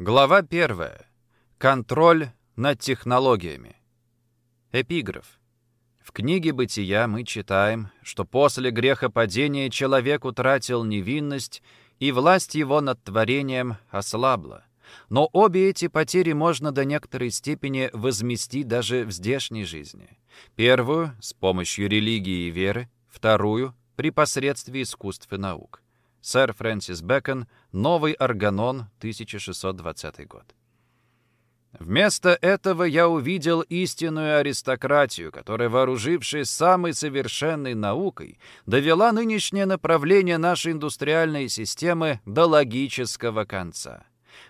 Глава 1. Контроль над технологиями. Эпиграф. В книге «Бытия» мы читаем, что после грехопадения человек утратил невинность, и власть его над творением ослабла. Но обе эти потери можно до некоторой степени возместить даже в здешней жизни. Первую — с помощью религии и веры, вторую — при посредстве искусств и наук. Сэр Фрэнсис Бэкон, «Новый органон», 1620 год. Вместо этого я увидел истинную аристократию, которая, вооружившись самой совершенной наукой, довела нынешнее направление нашей индустриальной системы до логического конца.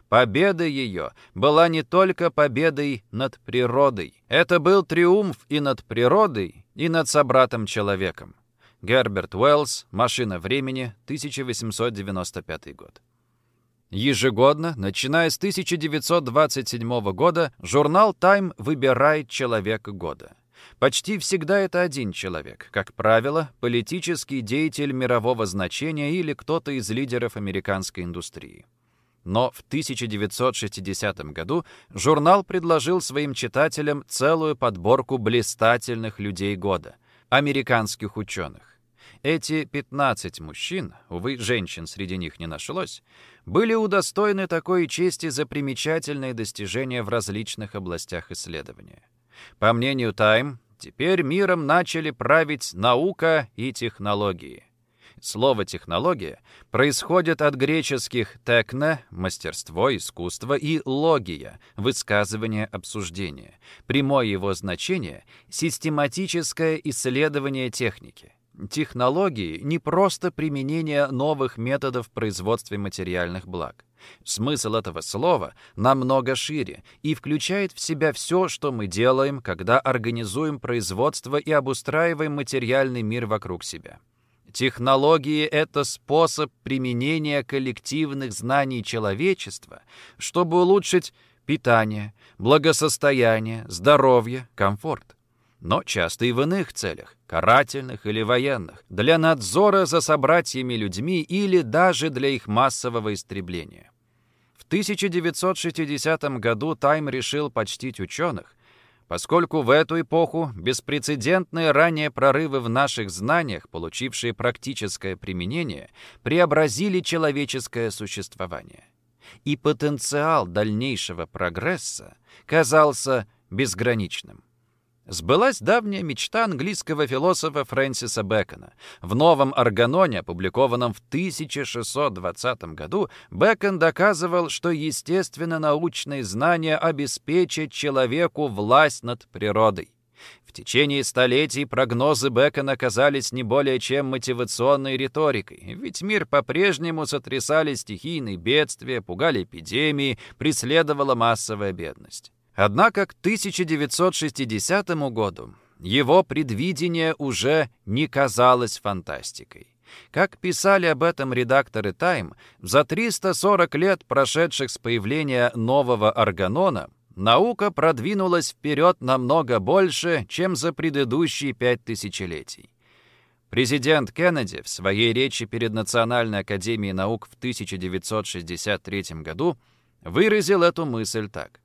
Победа ее была не только победой над природой. Это был триумф и над природой, и над собратом-человеком. Герберт Уэллс «Машина времени», 1895 год. Ежегодно, начиная с 1927 года, журнал «Тайм» выбирает человека года. Почти всегда это один человек, как правило, политический деятель мирового значения или кто-то из лидеров американской индустрии. Но в 1960 году журнал предложил своим читателям целую подборку блистательных людей года – американских ученых. Эти 15 мужчин, увы, женщин среди них не нашлось, были удостоены такой чести за примечательные достижения в различных областях исследования. По мнению Time, теперь миром начали править наука и технологии. Слово «технология» происходит от греческих «текне» — мастерство, искусство, и «логия» — высказывание, обсуждение. Прямое его значение — систематическое исследование техники. Технологии — не просто применение новых методов в производстве материальных благ. Смысл этого слова намного шире и включает в себя все, что мы делаем, когда организуем производство и обустраиваем материальный мир вокруг себя. Технологии — это способ применения коллективных знаний человечества, чтобы улучшить питание, благосостояние, здоровье, комфорт но часто и в иных целях, карательных или военных, для надзора за собратьями-людьми или даже для их массового истребления. В 1960 году Тайм решил почтить ученых, поскольку в эту эпоху беспрецедентные ранее прорывы в наших знаниях, получившие практическое применение, преобразили человеческое существование. И потенциал дальнейшего прогресса казался безграничным. Сбылась давняя мечта английского философа Фрэнсиса Бэкона. В новом «Органоне», опубликованном в 1620 году, Бэкон доказывал, что естественно-научные знания обеспечат человеку власть над природой. В течение столетий прогнозы Бэкона казались не более чем мотивационной риторикой, ведь мир по-прежнему сотрясали стихийные бедствия, пугали эпидемии, преследовала массовая бедность. Однако к 1960 году его предвидение уже не казалось фантастикой. Как писали об этом редакторы Time, за 340 лет, прошедших с появления нового органона, наука продвинулась вперед намного больше, чем за предыдущие пять тысячелетий. Президент Кеннеди в своей речи перед Национальной академией наук в 1963 году выразил эту мысль так.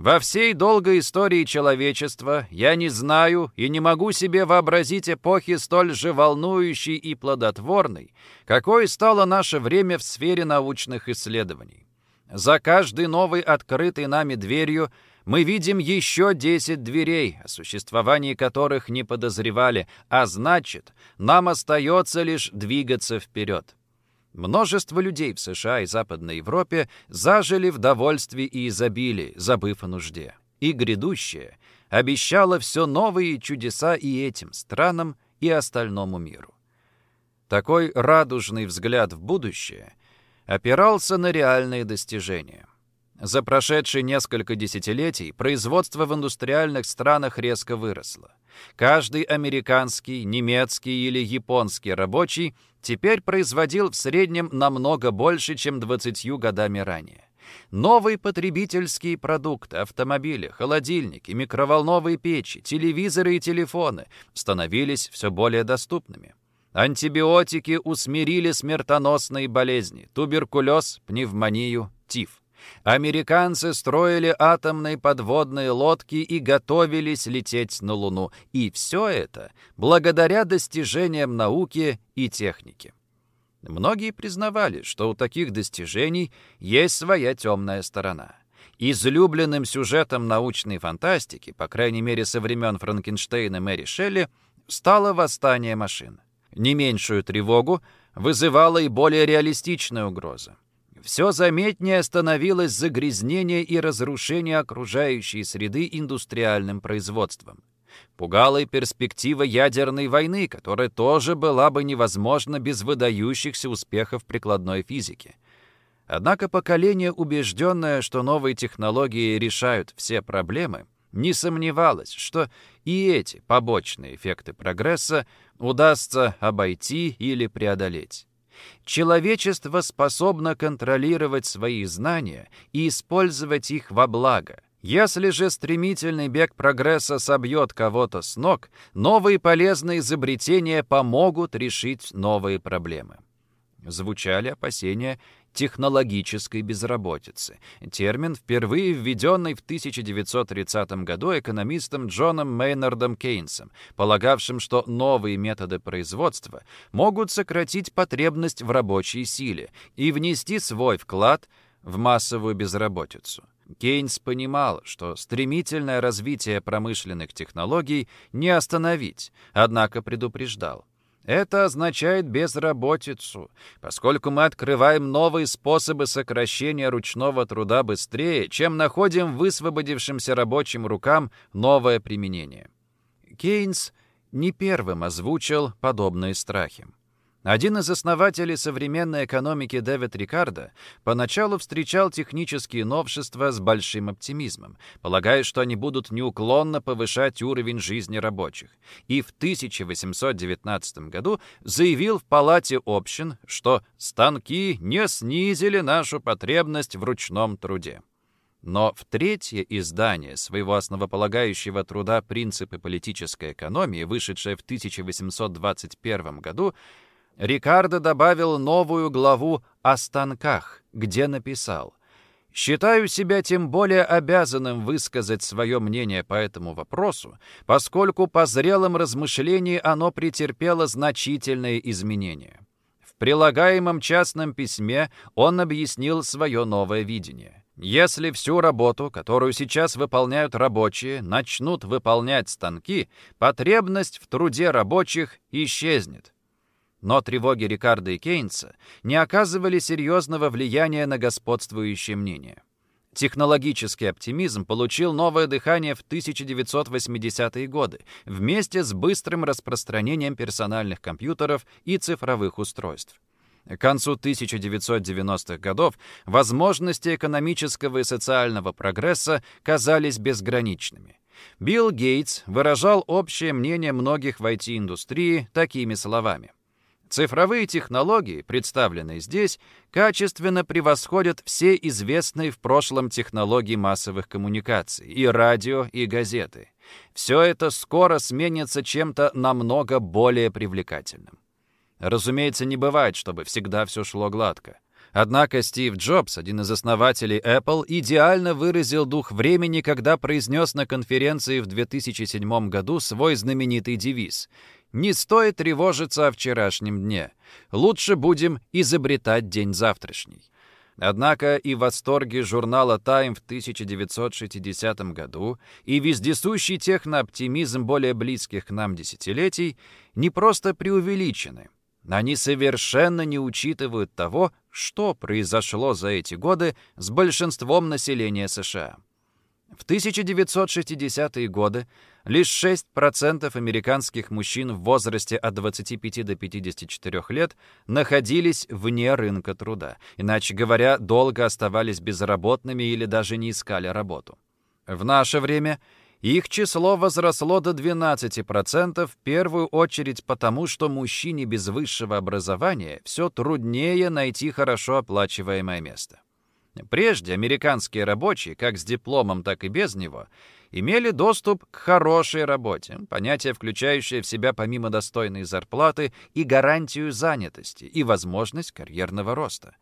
Во всей долгой истории человечества я не знаю и не могу себе вообразить эпохи столь же волнующей и плодотворной, какой стало наше время в сфере научных исследований. За каждой новой открытой нами дверью мы видим еще 10 дверей, о существовании которых не подозревали, а значит, нам остается лишь двигаться вперед. Множество людей в США и Западной Европе зажили в довольстве и изобилии, забыв о нужде. И грядущее обещало все новые чудеса и этим странам, и остальному миру. Такой радужный взгляд в будущее опирался на реальные достижения. За прошедшие несколько десятилетий производство в индустриальных странах резко выросло. Каждый американский, немецкий или японский рабочий теперь производил в среднем намного больше, чем 20 годами ранее. Новые потребительские продукты, автомобили, холодильники, микроволновые печи, телевизоры и телефоны становились все более доступными. Антибиотики усмирили смертоносные болезни – туберкулез, пневмонию, тиф. Американцы строили атомные подводные лодки и готовились лететь на Луну. И все это благодаря достижениям науки и техники. Многие признавали, что у таких достижений есть своя темная сторона. Излюбленным сюжетом научной фантастики, по крайней мере со времен Франкенштейна Мэри Шелли, стало восстание машин. Не меньшую тревогу вызывала и более реалистичная угроза. Все заметнее становилось загрязнение и разрушение окружающей среды индустриальным производством. Пугала и перспектива ядерной войны, которая тоже была бы невозможна без выдающихся успехов прикладной физики. Однако поколение, убежденное, что новые технологии решают все проблемы, не сомневалось, что и эти побочные эффекты прогресса удастся обойти или преодолеть. Человечество способно контролировать свои знания и использовать их во благо. Если же стремительный бег прогресса собьет кого-то с ног, новые полезные изобретения помогут решить новые проблемы. Звучали опасения технологической безработицы. Термин, впервые введенный в 1930 году экономистом Джоном Мейнардом Кейнсом, полагавшим, что новые методы производства могут сократить потребность в рабочей силе и внести свой вклад в массовую безработицу. Кейнс понимал, что стремительное развитие промышленных технологий не остановить, однако предупреждал. Это означает безработицу, поскольку мы открываем новые способы сокращения ручного труда быстрее, чем находим высвободившимся рабочим рукам новое применение. Кейнс не первым озвучил подобные страхи. Один из основателей современной экономики Дэвид Рикардо поначалу встречал технические новшества с большим оптимизмом, полагая, что они будут неуклонно повышать уровень жизни рабочих, и в 1819 году заявил в Палате общин, что «станки не снизили нашу потребность в ручном труде». Но в третье издание своего основополагающего труда «Принципы политической экономии», вышедшее в 1821 году, Рикардо добавил новую главу о станках, где написал «Считаю себя тем более обязанным высказать свое мнение по этому вопросу, поскольку по зрелом размышлении оно претерпело значительные изменения». В прилагаемом частном письме он объяснил свое новое видение. Если всю работу, которую сейчас выполняют рабочие, начнут выполнять станки, потребность в труде рабочих исчезнет. Но тревоги Рикардо и Кейнса не оказывали серьезного влияния на господствующее мнение. Технологический оптимизм получил новое дыхание в 1980-е годы вместе с быстрым распространением персональных компьютеров и цифровых устройств. К концу 1990-х годов возможности экономического и социального прогресса казались безграничными. Билл Гейтс выражал общее мнение многих в IT-индустрии такими словами. Цифровые технологии, представленные здесь, качественно превосходят все известные в прошлом технологии массовых коммуникаций, и радио, и газеты. Все это скоро сменится чем-то намного более привлекательным. Разумеется, не бывает, чтобы всегда все шло гладко. Однако Стив Джобс, один из основателей Apple, идеально выразил дух времени, когда произнес на конференции в 2007 году свой знаменитый девиз не стоит тревожиться о вчерашнем дне. Лучше будем изобретать день завтрашний. Однако и восторги журнала Time в 1960 году, и вездесущий технооптимизм более близких к нам десятилетий не просто преувеличены. Они совершенно не учитывают того, что произошло за эти годы с большинством населения США. В 1960-е годы лишь 6% американских мужчин в возрасте от 25 до 54 лет находились вне рынка труда, иначе говоря, долго оставались безработными или даже не искали работу. В наше время их число возросло до 12%, в первую очередь потому, что мужчине без высшего образования все труднее найти хорошо оплачиваемое место. Прежде американские рабочие, как с дипломом, так и без него, имели доступ к хорошей работе, понятие, включающее в себя помимо достойной зарплаты и гарантию занятости, и возможность карьерного роста.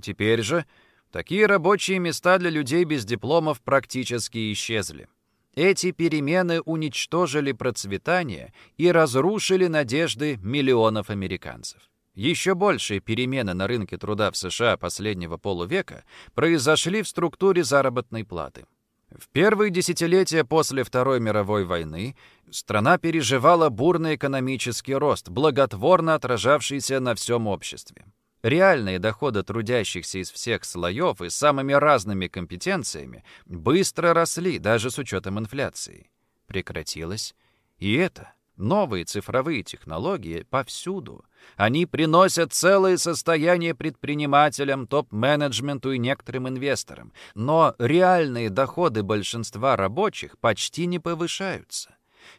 Теперь же такие рабочие места для людей без дипломов практически исчезли. Эти перемены уничтожили процветание и разрушили надежды миллионов американцев. Еще большие перемены на рынке труда в США последнего полувека произошли в структуре заработной платы. В первые десятилетия после Второй мировой войны страна переживала бурный экономический рост, благотворно отражавшийся на всем обществе. Реальные доходы трудящихся из всех слоев и самыми разными компетенциями быстро росли, даже с учетом инфляции. Прекратилось и это. Новые цифровые технологии повсюду. Они приносят целое состояние предпринимателям, топ-менеджменту и некоторым инвесторам. Но реальные доходы большинства рабочих почти не повышаются.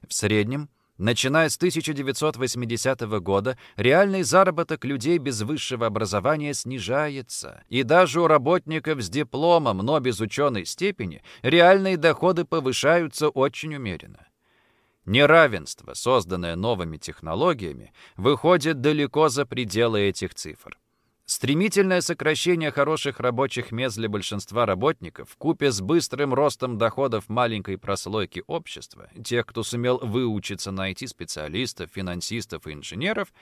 В среднем, начиная с 1980 года, реальный заработок людей без высшего образования снижается. И даже у работников с дипломом, но без ученой степени, реальные доходы повышаются очень умеренно. Неравенство, созданное новыми технологиями, выходит далеко за пределы этих цифр. Стремительное сокращение хороших рабочих мест для большинства работников, купе с быстрым ростом доходов маленькой прослойки общества, тех, кто сумел выучиться на IT-специалистов, финансистов и инженеров,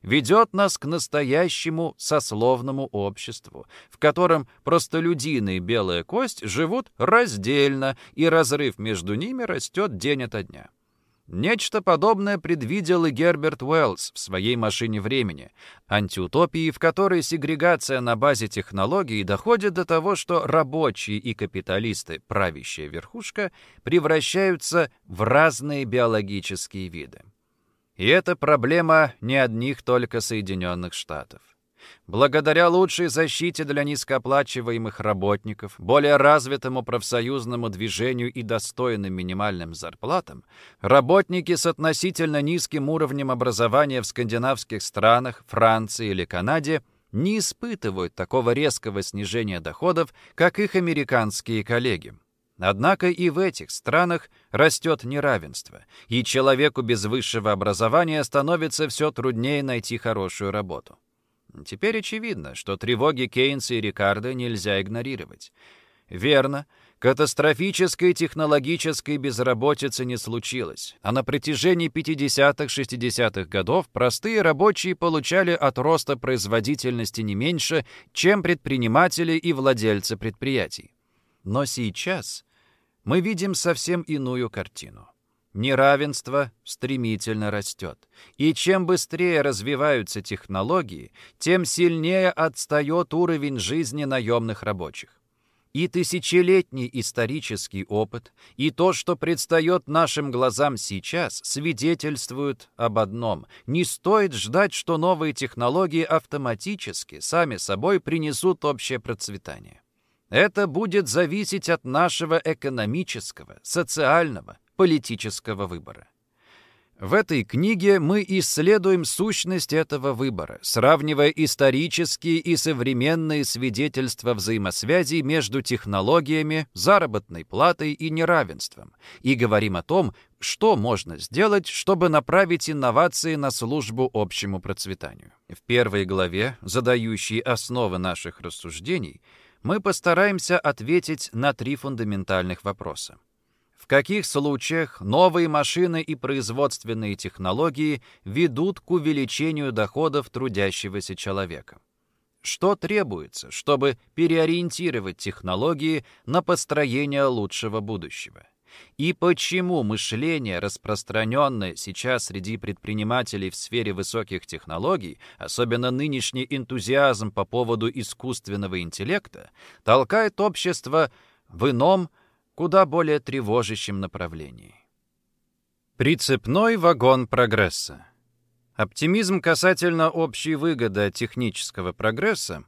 ведет нас к настоящему сословному обществу, в котором простолюдины и белая кость живут раздельно, и разрыв между ними растет день ото дня. Нечто подобное предвидел и Герберт Уэллс в своей «Машине времени», антиутопии, в которой сегрегация на базе технологий доходит до того, что рабочие и капиталисты, правящая верхушка, превращаются в разные биологические виды. И это проблема не одних только Соединенных Штатов. Благодаря лучшей защите для низкооплачиваемых работников, более развитому профсоюзному движению и достойным минимальным зарплатам, работники с относительно низким уровнем образования в скандинавских странах, Франции или Канаде не испытывают такого резкого снижения доходов, как их американские коллеги. Однако и в этих странах растет неравенство, и человеку без высшего образования становится все труднее найти хорошую работу. Теперь очевидно, что тревоги Кейнса и Рикардо нельзя игнорировать. Верно, катастрофической технологической безработицы не случилось, а на протяжении 50-60-х годов простые рабочие получали от роста производительности не меньше, чем предприниматели и владельцы предприятий. Но сейчас мы видим совсем иную картину. Неравенство стремительно растет. И чем быстрее развиваются технологии, тем сильнее отстает уровень жизни наемных рабочих. И тысячелетний исторический опыт, и то, что предстает нашим глазам сейчас, свидетельствуют об одном. Не стоит ждать, что новые технологии автоматически, сами собой, принесут общее процветание. Это будет зависеть от нашего экономического, социального, политического выбора. В этой книге мы исследуем сущность этого выбора, сравнивая исторические и современные свидетельства взаимосвязи между технологиями, заработной платой и неравенством, и говорим о том, что можно сделать, чтобы направить инновации на службу общему процветанию. В первой главе, задающей основы наших рассуждений, мы постараемся ответить на три фундаментальных вопроса. В каких случаях новые машины и производственные технологии ведут к увеличению доходов трудящегося человека? Что требуется, чтобы переориентировать технологии на построение лучшего будущего? И почему мышление, распространенное сейчас среди предпринимателей в сфере высоких технологий, особенно нынешний энтузиазм по поводу искусственного интеллекта, толкает общество в ином, куда более тревожащем направлении. Прицепной вагон прогресса. Оптимизм касательно общей выгоды технического прогресса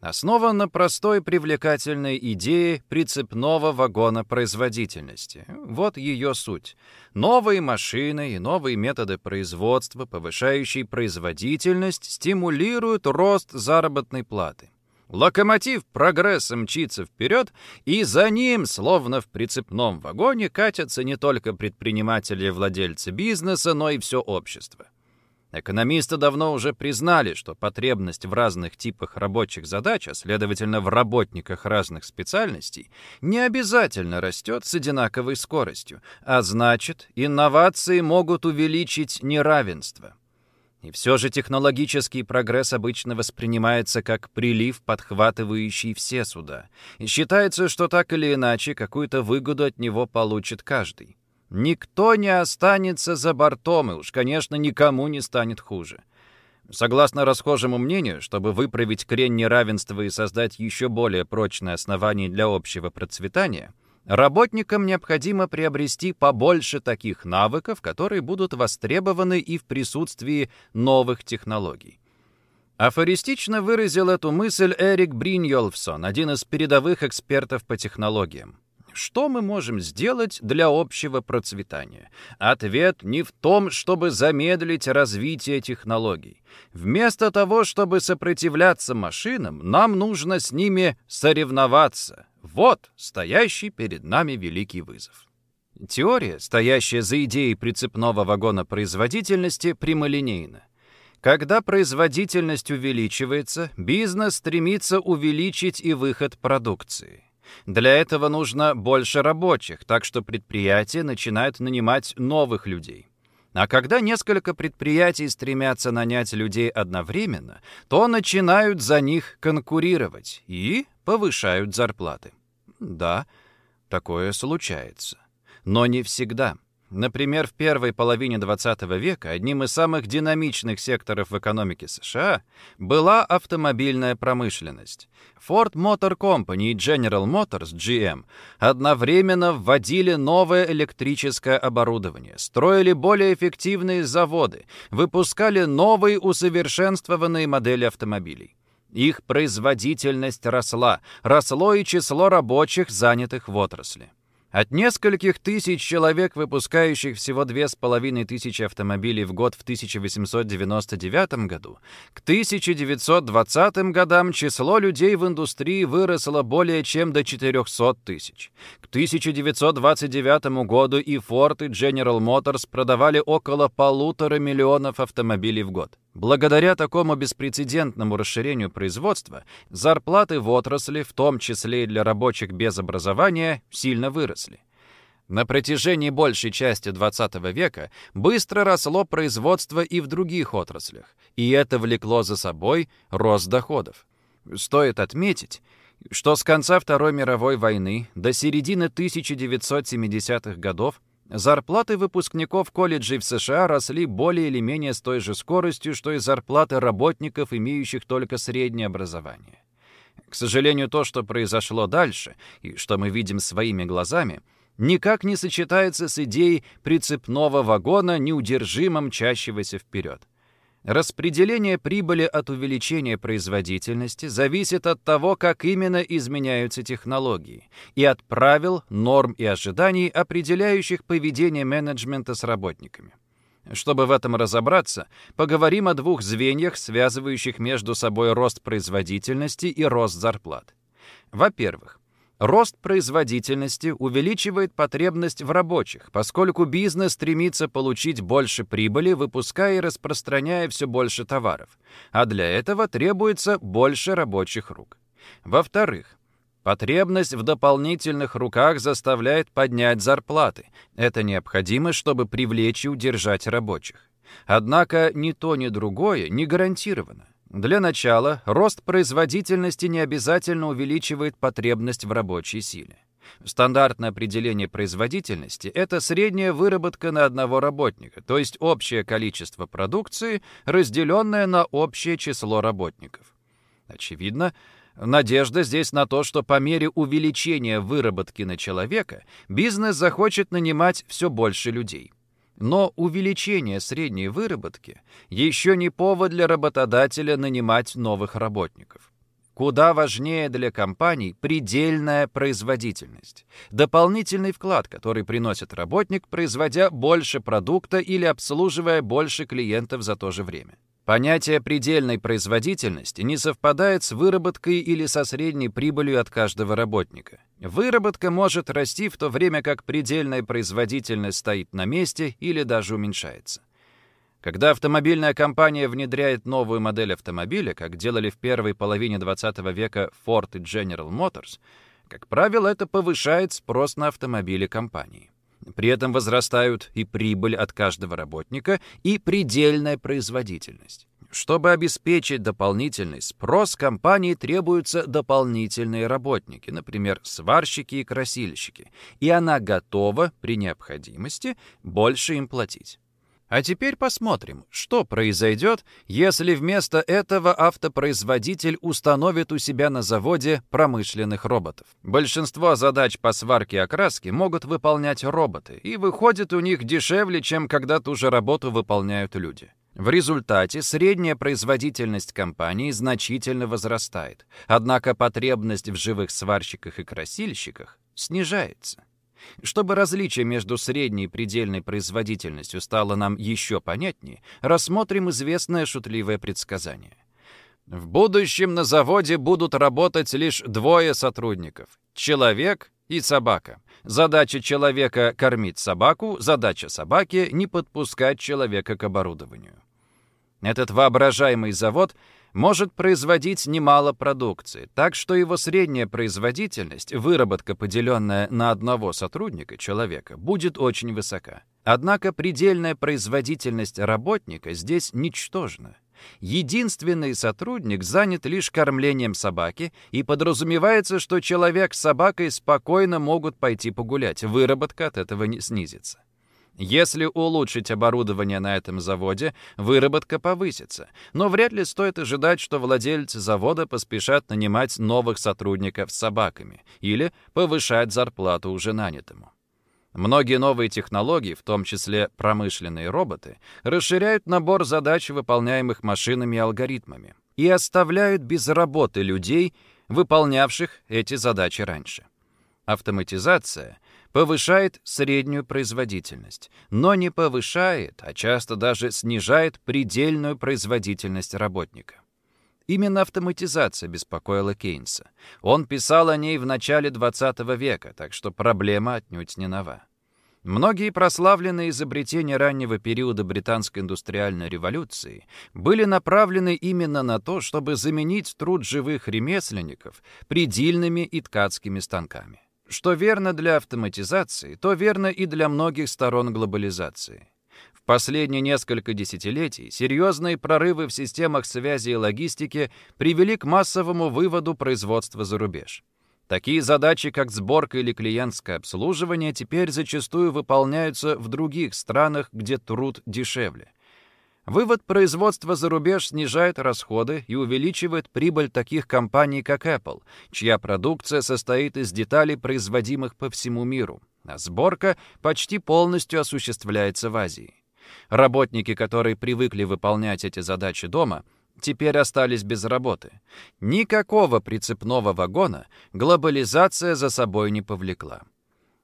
основан на простой привлекательной идее прицепного вагона производительности. Вот ее суть. Новые машины и новые методы производства, повышающие производительность, стимулируют рост заработной платы. Локомотив прогресса мчится вперед, и за ним, словно в прицепном вагоне, катятся не только предприниматели и владельцы бизнеса, но и все общество. Экономисты давно уже признали, что потребность в разных типах рабочих задач, а следовательно в работниках разных специальностей, не обязательно растет с одинаковой скоростью, а значит, инновации могут увеличить неравенство. И все же технологический прогресс обычно воспринимается как прилив, подхватывающий все суда. И считается, что так или иначе какую-то выгоду от него получит каждый. Никто не останется за бортом, и уж, конечно, никому не станет хуже. Согласно расхожему мнению, чтобы выправить крен неравенства и создать еще более прочное основание для общего процветания, работникам необходимо приобрести побольше таких навыков, которые будут востребованы и в присутствии новых технологий. Афористично выразил эту мысль Эрик Бриньолфсон, один из передовых экспертов по технологиям. Что мы можем сделать для общего процветания? Ответ не в том, чтобы замедлить развитие технологий. Вместо того, чтобы сопротивляться машинам, нам нужно с ними соревноваться. Вот стоящий перед нами великий вызов. Теория, стоящая за идеей прицепного вагона производительности, прямолинейна. Когда производительность увеличивается, бизнес стремится увеличить и выход продукции. Для этого нужно больше рабочих, так что предприятия начинают нанимать новых людей. А когда несколько предприятий стремятся нанять людей одновременно, то начинают за них конкурировать и повышают зарплаты. Да, такое случается. Но не всегда. Например, в первой половине XX века одним из самых динамичных секторов в экономике США была автомобильная промышленность. Ford Motor Company и General Motors, GM, одновременно вводили новое электрическое оборудование, строили более эффективные заводы, выпускали новые усовершенствованные модели автомобилей. Их производительность росла, росло и число рабочих, занятых в отрасли. От нескольких тысяч человек, выпускающих всего две с половиной тысячи автомобилей в год в 1899 году, к 1920 годам число людей в индустрии выросло более чем до 400 тысяч. К 1929 году и Ford, и General Motors продавали около полутора миллионов автомобилей в год. Благодаря такому беспрецедентному расширению производства, зарплаты в отрасли, в том числе и для рабочих без образования, сильно выросли. На протяжении большей части XX века быстро росло производство и в других отраслях, и это влекло за собой рост доходов. Стоит отметить, что с конца Второй мировой войны до середины 1970-х годов Зарплаты выпускников колледжей в США росли более или менее с той же скоростью, что и зарплаты работников, имеющих только среднее образование. К сожалению, то, что произошло дальше, и что мы видим своими глазами, никак не сочетается с идеей прицепного вагона, неудержимо мчащегося вперед. Распределение прибыли от увеличения производительности зависит от того, как именно изменяются технологии, и от правил, норм и ожиданий, определяющих поведение менеджмента с работниками. Чтобы в этом разобраться, поговорим о двух звеньях, связывающих между собой рост производительности и рост зарплат. Во-первых, Рост производительности увеличивает потребность в рабочих, поскольку бизнес стремится получить больше прибыли, выпуская и распространяя все больше товаров. А для этого требуется больше рабочих рук. Во-вторых, Потребность в дополнительных руках заставляет поднять зарплаты. Это необходимо, чтобы привлечь и удержать рабочих. Однако ни то, ни другое не гарантировано. Для начала, рост производительности не обязательно увеличивает потребность в рабочей силе. Стандартное определение производительности – это средняя выработка на одного работника, то есть общее количество продукции, разделенное на общее число работников. Очевидно, надежда здесь на то, что по мере увеличения выработки на человека бизнес захочет нанимать все больше людей. Но увеличение средней выработки еще не повод для работодателя нанимать новых работников. Куда важнее для компаний предельная производительность. Дополнительный вклад, который приносит работник, производя больше продукта или обслуживая больше клиентов за то же время. Понятие предельной производительности не совпадает с выработкой или со средней прибылью от каждого работника. Выработка может расти в то время как предельная производительность стоит на месте или даже уменьшается. Когда автомобильная компания внедряет новую модель автомобиля, как делали в первой половине 20 века Ford и General Motors, как правило, это повышает спрос на автомобили компании. При этом возрастают и прибыль от каждого работника, и предельная производительность. Чтобы обеспечить дополнительный спрос, компании требуются дополнительные работники, например, сварщики и красильщики, и она готова при необходимости больше им платить. А теперь посмотрим, что произойдет, если вместо этого автопроизводитель установит у себя на заводе промышленных роботов. Большинство задач по сварке окраски могут выполнять роботы, и выходит у них дешевле, чем когда ту же работу выполняют люди. В результате средняя производительность компании значительно возрастает, однако потребность в живых сварщиках и красильщиках снижается. Чтобы различие между средней и предельной производительностью стало нам еще понятнее, рассмотрим известное шутливое предсказание. В будущем на заводе будут работать лишь двое сотрудников — человек и собака. Задача человека — кормить собаку, задача собаки — не подпускать человека к оборудованию. Этот воображаемый завод — может производить немало продукции, так что его средняя производительность, выработка, поделенная на одного сотрудника, человека, будет очень высока. Однако предельная производительность работника здесь ничтожна. Единственный сотрудник занят лишь кормлением собаки, и подразумевается, что человек с собакой спокойно могут пойти погулять, выработка от этого не снизится. Если улучшить оборудование на этом заводе, выработка повысится. Но вряд ли стоит ожидать, что владельцы завода поспешат нанимать новых сотрудников с собаками или повышать зарплату уже нанятому. Многие новые технологии, в том числе промышленные роботы, расширяют набор задач, выполняемых машинами и алгоритмами, и оставляют без работы людей, выполнявших эти задачи раньше. Автоматизация — повышает среднюю производительность, но не повышает, а часто даже снижает предельную производительность работника. Именно автоматизация беспокоила Кейнса. Он писал о ней в начале 20 века, так что проблема отнюдь не нова. Многие прославленные изобретения раннего периода британской индустриальной революции были направлены именно на то, чтобы заменить труд живых ремесленников предельными и ткацкими станками. Что верно для автоматизации, то верно и для многих сторон глобализации. В последние несколько десятилетий серьезные прорывы в системах связи и логистики привели к массовому выводу производства за рубеж. Такие задачи, как сборка или клиентское обслуживание, теперь зачастую выполняются в других странах, где труд дешевле. Вывод производства за рубеж снижает расходы и увеличивает прибыль таких компаний, как Apple, чья продукция состоит из деталей, производимых по всему миру, а сборка почти полностью осуществляется в Азии. Работники, которые привыкли выполнять эти задачи дома, теперь остались без работы. Никакого прицепного вагона глобализация за собой не повлекла.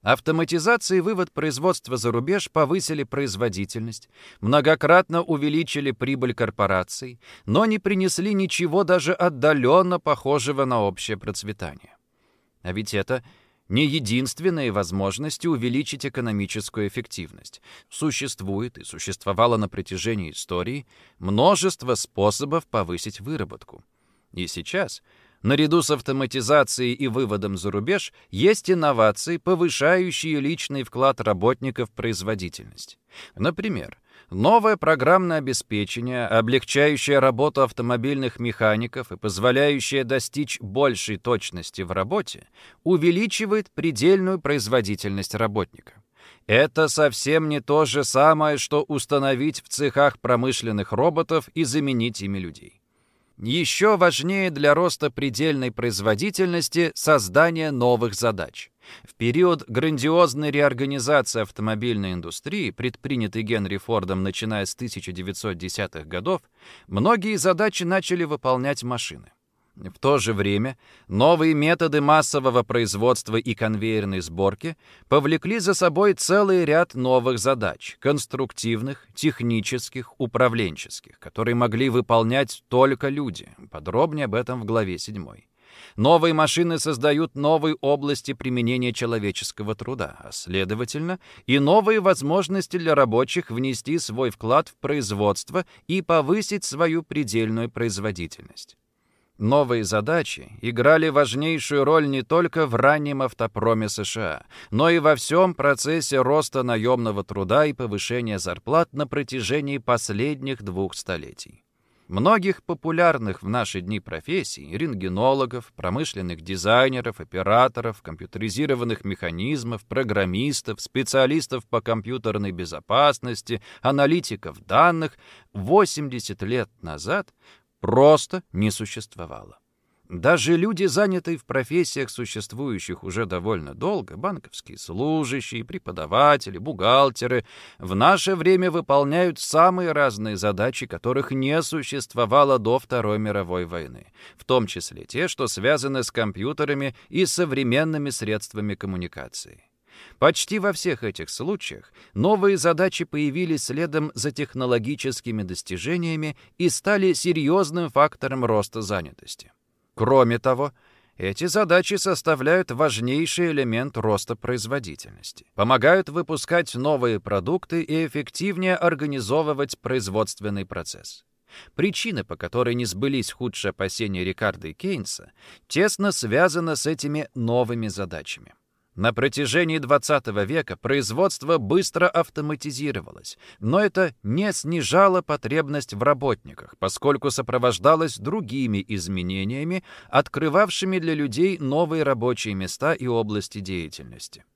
Автоматизация и вывод производства за рубеж повысили производительность, многократно увеличили прибыль корпораций, но не принесли ничего даже отдаленно похожего на общее процветание. А ведь это не единственные возможности увеличить экономическую эффективность. Существует и существовало на протяжении истории множество способов повысить выработку. И сейчас – Наряду с автоматизацией и выводом за рубеж есть инновации, повышающие личный вклад работников в производительность. Например, новое программное обеспечение, облегчающее работу автомобильных механиков и позволяющее достичь большей точности в работе, увеличивает предельную производительность работника. Это совсем не то же самое, что установить в цехах промышленных роботов и заменить ими людей. Еще важнее для роста предельной производительности создание новых задач. В период грандиозной реорганизации автомобильной индустрии, предпринятой Генри Фордом начиная с 1910-х годов, многие задачи начали выполнять машины. В то же время новые методы массового производства и конвейерной сборки повлекли за собой целый ряд новых задач – конструктивных, технических, управленческих, которые могли выполнять только люди. Подробнее об этом в главе 7. Новые машины создают новые области применения человеческого труда, а следовательно, и новые возможности для рабочих внести свой вклад в производство и повысить свою предельную производительность. Новые задачи играли важнейшую роль не только в раннем автопроме США, но и во всем процессе роста наемного труда и повышения зарплат на протяжении последних двух столетий. Многих популярных в наши дни профессий, рентгенологов, промышленных дизайнеров, операторов, компьютеризированных механизмов, программистов, специалистов по компьютерной безопасности, аналитиков данных 80 лет назад просто не существовало. Даже люди, занятые в профессиях, существующих уже довольно долго, банковские служащие, преподаватели, бухгалтеры, в наше время выполняют самые разные задачи, которых не существовало до Второй мировой войны, в том числе те, что связаны с компьютерами и современными средствами коммуникации. Почти во всех этих случаях новые задачи появились следом за технологическими достижениями и стали серьезным фактором роста занятости. Кроме того, эти задачи составляют важнейший элемент роста производительности, помогают выпускать новые продукты и эффективнее организовывать производственный процесс. Причины, по которой не сбылись худшие опасения Рикардо и Кейнса, тесно связаны с этими новыми задачами. На протяжении 20 века производство быстро автоматизировалось, но это не снижало потребность в работниках, поскольку сопровождалось другими изменениями, открывавшими для людей новые рабочие места и области деятельности.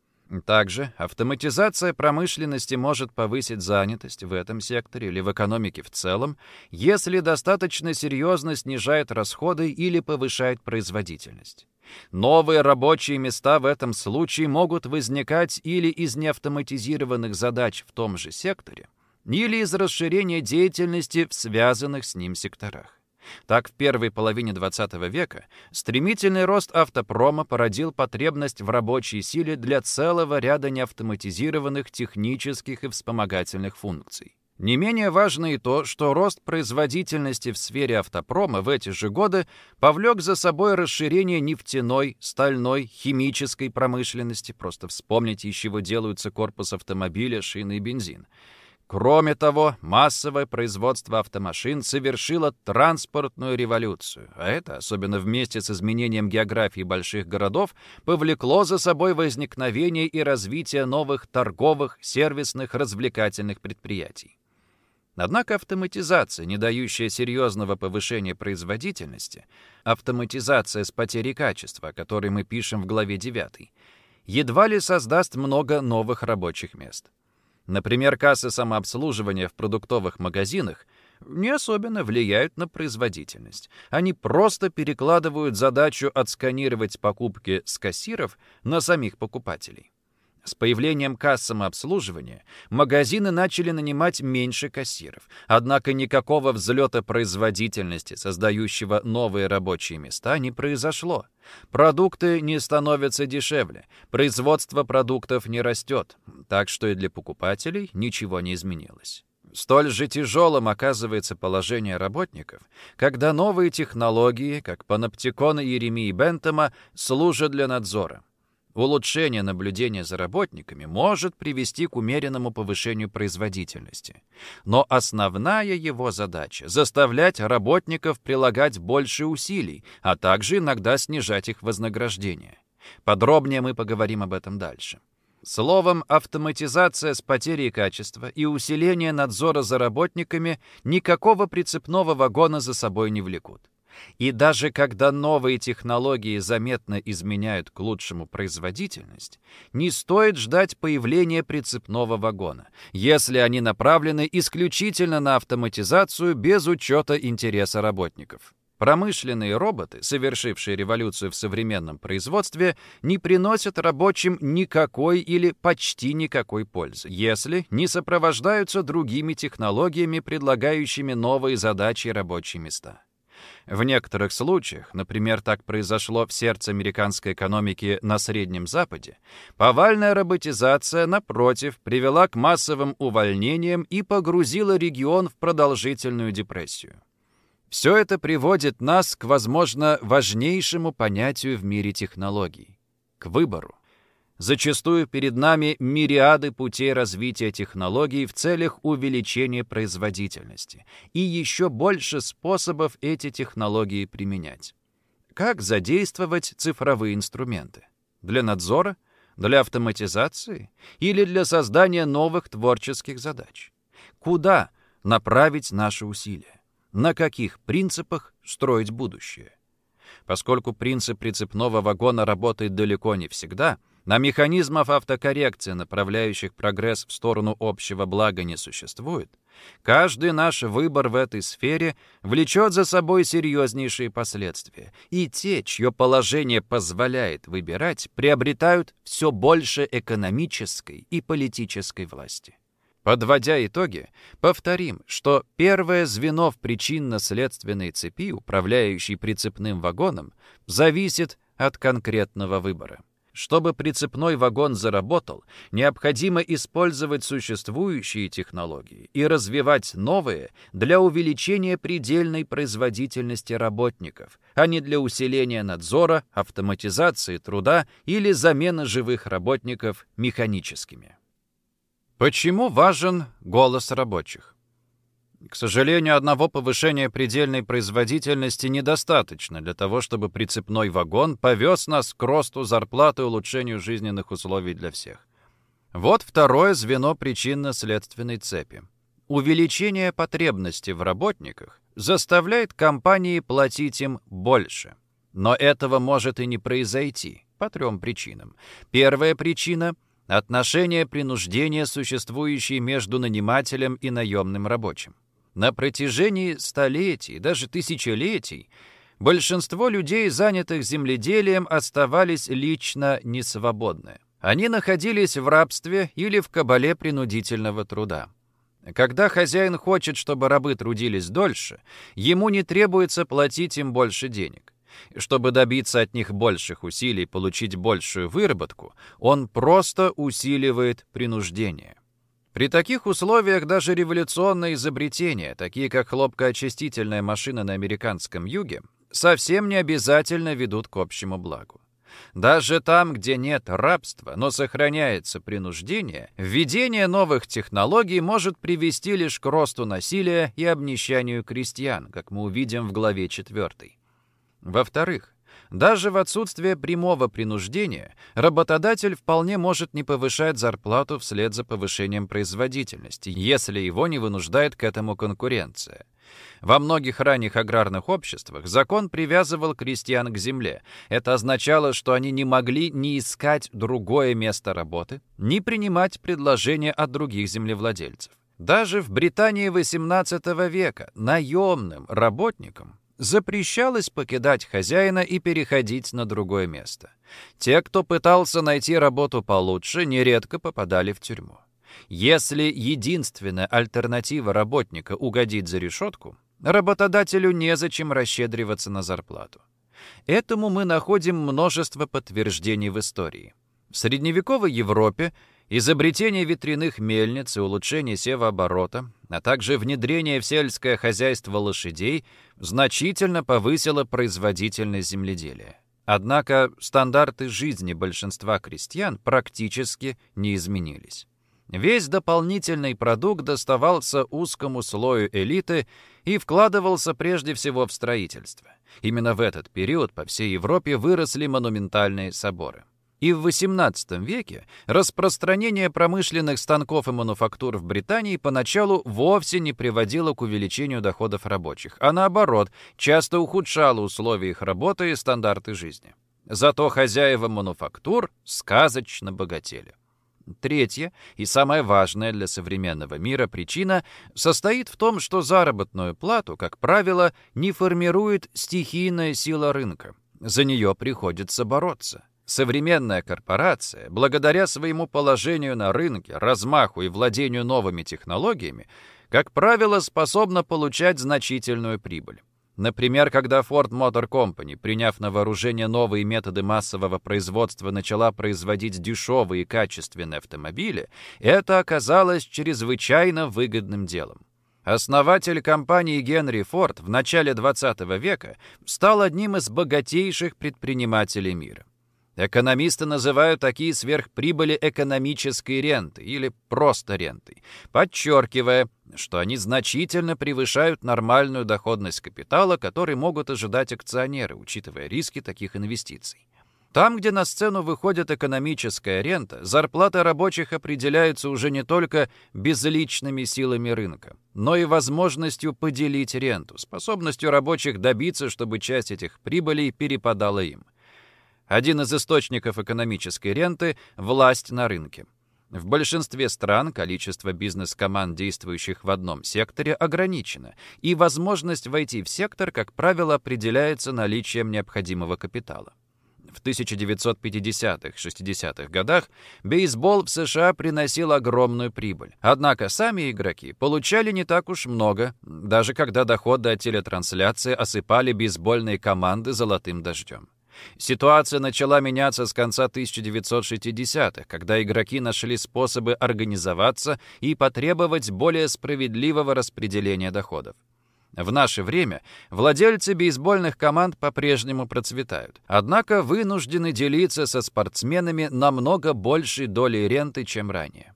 Также автоматизация промышленности может повысить занятость в этом секторе или в экономике в целом, если достаточно серьезно снижает расходы или повышает производительность. Новые рабочие места в этом случае могут возникать или из неавтоматизированных задач в том же секторе, или из расширения деятельности в связанных с ним секторах. Так, в первой половине XX века стремительный рост автопрома породил потребность в рабочей силе для целого ряда неавтоматизированных технических и вспомогательных функций. Не менее важно и то, что рост производительности в сфере автопрома в эти же годы повлек за собой расширение нефтяной, стальной, химической промышленности. Просто вспомните, из чего делаются корпус автомобиля, шины и бензин. Кроме того, массовое производство автомашин совершило транспортную революцию, а это, особенно вместе с изменением географии больших городов, повлекло за собой возникновение и развитие новых торговых, сервисных, развлекательных предприятий. Однако автоматизация, не дающая серьезного повышения производительности, автоматизация с потерей качества, о которой мы пишем в главе 9, едва ли создаст много новых рабочих мест. Например, кассы самообслуживания в продуктовых магазинах не особенно влияют на производительность. Они просто перекладывают задачу отсканировать покупки с кассиров на самих покупателей. С появлением касс самообслуживания магазины начали нанимать меньше кассиров, однако никакого взлета производительности, создающего новые рабочие места, не произошло. Продукты не становятся дешевле, производство продуктов не растет, так что и для покупателей ничего не изменилось. Столь же тяжелым оказывается положение работников, когда новые технологии, как паноптиконы Еремии Бентома, служат для надзора. Улучшение наблюдения за работниками может привести к умеренному повышению производительности. Но основная его задача — заставлять работников прилагать больше усилий, а также иногда снижать их вознаграждение. Подробнее мы поговорим об этом дальше. Словом, автоматизация с потерей качества и усиление надзора за работниками никакого прицепного вагона за собой не влекут. И даже когда новые технологии заметно изменяют к лучшему производительность, не стоит ждать появления прицепного вагона, если они направлены исключительно на автоматизацию без учета интереса работников. Промышленные роботы, совершившие революцию в современном производстве, не приносят рабочим никакой или почти никакой пользы, если не сопровождаются другими технологиями, предлагающими новые задачи и рабочие места. В некоторых случаях, например, так произошло в сердце американской экономики на Среднем Западе, повальная роботизация, напротив, привела к массовым увольнениям и погрузила регион в продолжительную депрессию. Все это приводит нас к, возможно, важнейшему понятию в мире технологий — к выбору. Зачастую перед нами мириады путей развития технологий в целях увеличения производительности и еще больше способов эти технологии применять. Как задействовать цифровые инструменты? Для надзора? Для автоматизации? Или для создания новых творческих задач? Куда направить наши усилия? На каких принципах строить будущее? Поскольку принцип прицепного вагона работает далеко не всегда – на механизмов автокоррекции, направляющих прогресс в сторону общего блага, не существует. Каждый наш выбор в этой сфере влечет за собой серьезнейшие последствия. И те, чье положение позволяет выбирать, приобретают все больше экономической и политической власти. Подводя итоги, повторим, что первое звено в причинно-следственной цепи, управляющей прицепным вагоном, зависит от конкретного выбора. Чтобы прицепной вагон заработал, необходимо использовать существующие технологии и развивать новые для увеличения предельной производительности работников, а не для усиления надзора, автоматизации труда или замены живых работников механическими. Почему важен голос рабочих? К сожалению, одного повышения предельной производительности недостаточно для того, чтобы прицепной вагон повез нас к росту зарплаты и улучшению жизненных условий для всех. Вот второе звено причинно-следственной цепи. Увеличение потребности в работниках заставляет компании платить им больше. Но этого может и не произойти по трем причинам. Первая причина — отношения принуждения, существующие между нанимателем и наемным рабочим. На протяжении столетий, даже тысячелетий, большинство людей, занятых земледелием, оставались лично несвободны. Они находились в рабстве или в кабале принудительного труда. Когда хозяин хочет, чтобы рабы трудились дольше, ему не требуется платить им больше денег. Чтобы добиться от них больших усилий, получить большую выработку, он просто усиливает принуждение. При таких условиях даже революционные изобретения, такие как хлопкоочистительная машина на американском юге, совсем не обязательно ведут к общему благу. Даже там, где нет рабства, но сохраняется принуждение, введение новых технологий может привести лишь к росту насилия и обнищанию крестьян, как мы увидим в главе 4. Во-вторых, даже в отсутствие прямого принуждения работодатель вполне может не повышать зарплату вслед за повышением производительности, если его не вынуждает к этому конкуренция. Во многих ранних аграрных обществах закон привязывал крестьян к земле. Это означало, что они не могли ни искать другое место работы, ни принимать предложения от других землевладельцев. Даже в Британии XVIII века наемным работникам запрещалось покидать хозяина и переходить на другое место. Те, кто пытался найти работу получше, нередко попадали в тюрьму. Если единственная альтернатива работника угодить за решетку, работодателю незачем расщедриваться на зарплату. Этому мы находим множество подтверждений в истории. В средневековой Европе Изобретение ветряных мельниц и улучшение севооборота, а также внедрение в сельское хозяйство лошадей значительно повысило производительность земледелия. Однако стандарты жизни большинства крестьян практически не изменились. Весь дополнительный продукт доставался узкому слою элиты и вкладывался прежде всего в строительство. Именно в этот период по всей Европе выросли монументальные соборы. И в XVIII веке распространение промышленных станков и мануфактур в Британии поначалу вовсе не приводило к увеличению доходов рабочих, а наоборот, часто ухудшало условия их работы и стандарты жизни. Зато хозяева мануфактур сказочно богатели. Третья и самая важная для современного мира причина состоит в том, что заработную плату, как правило, не формирует стихийная сила рынка. За нее приходится бороться. Современная корпорация, благодаря своему положению на рынке, размаху и владению новыми технологиями, как правило, способна получать значительную прибыль. Например, когда Ford Motor Company, приняв на вооружение новые методы массового производства, начала производить дешевые и качественные автомобили, это оказалось чрезвычайно выгодным делом. Основатель компании Генри Форд в начале 20 века стал одним из богатейших предпринимателей мира. Экономисты называют такие сверхприбыли экономической рентой или просто рентой, подчеркивая, что они значительно превышают нормальную доходность капитала, который могут ожидать акционеры, учитывая риски таких инвестиций. Там, где на сцену выходит экономическая рента, зарплата рабочих определяется уже не только безличными силами рынка, но и возможностью поделить ренту, способностью рабочих добиться, чтобы часть этих прибылей перепадала им. Один из источников экономической ренты – власть на рынке. В большинстве стран количество бизнес-команд, действующих в одном секторе, ограничено, и возможность войти в сектор, как правило, определяется наличием необходимого капитала. В 1950-60-х годах бейсбол в США приносил огромную прибыль. Однако сами игроки получали не так уж много, даже когда доходы от телетрансляции осыпали бейсбольные команды золотым дождем. Ситуация начала меняться с конца 1960-х, когда игроки нашли способы организоваться и потребовать более справедливого распределения доходов. В наше время владельцы бейсбольных команд по-прежнему процветают, однако вынуждены делиться со спортсменами намного большей долей ренты, чем ранее.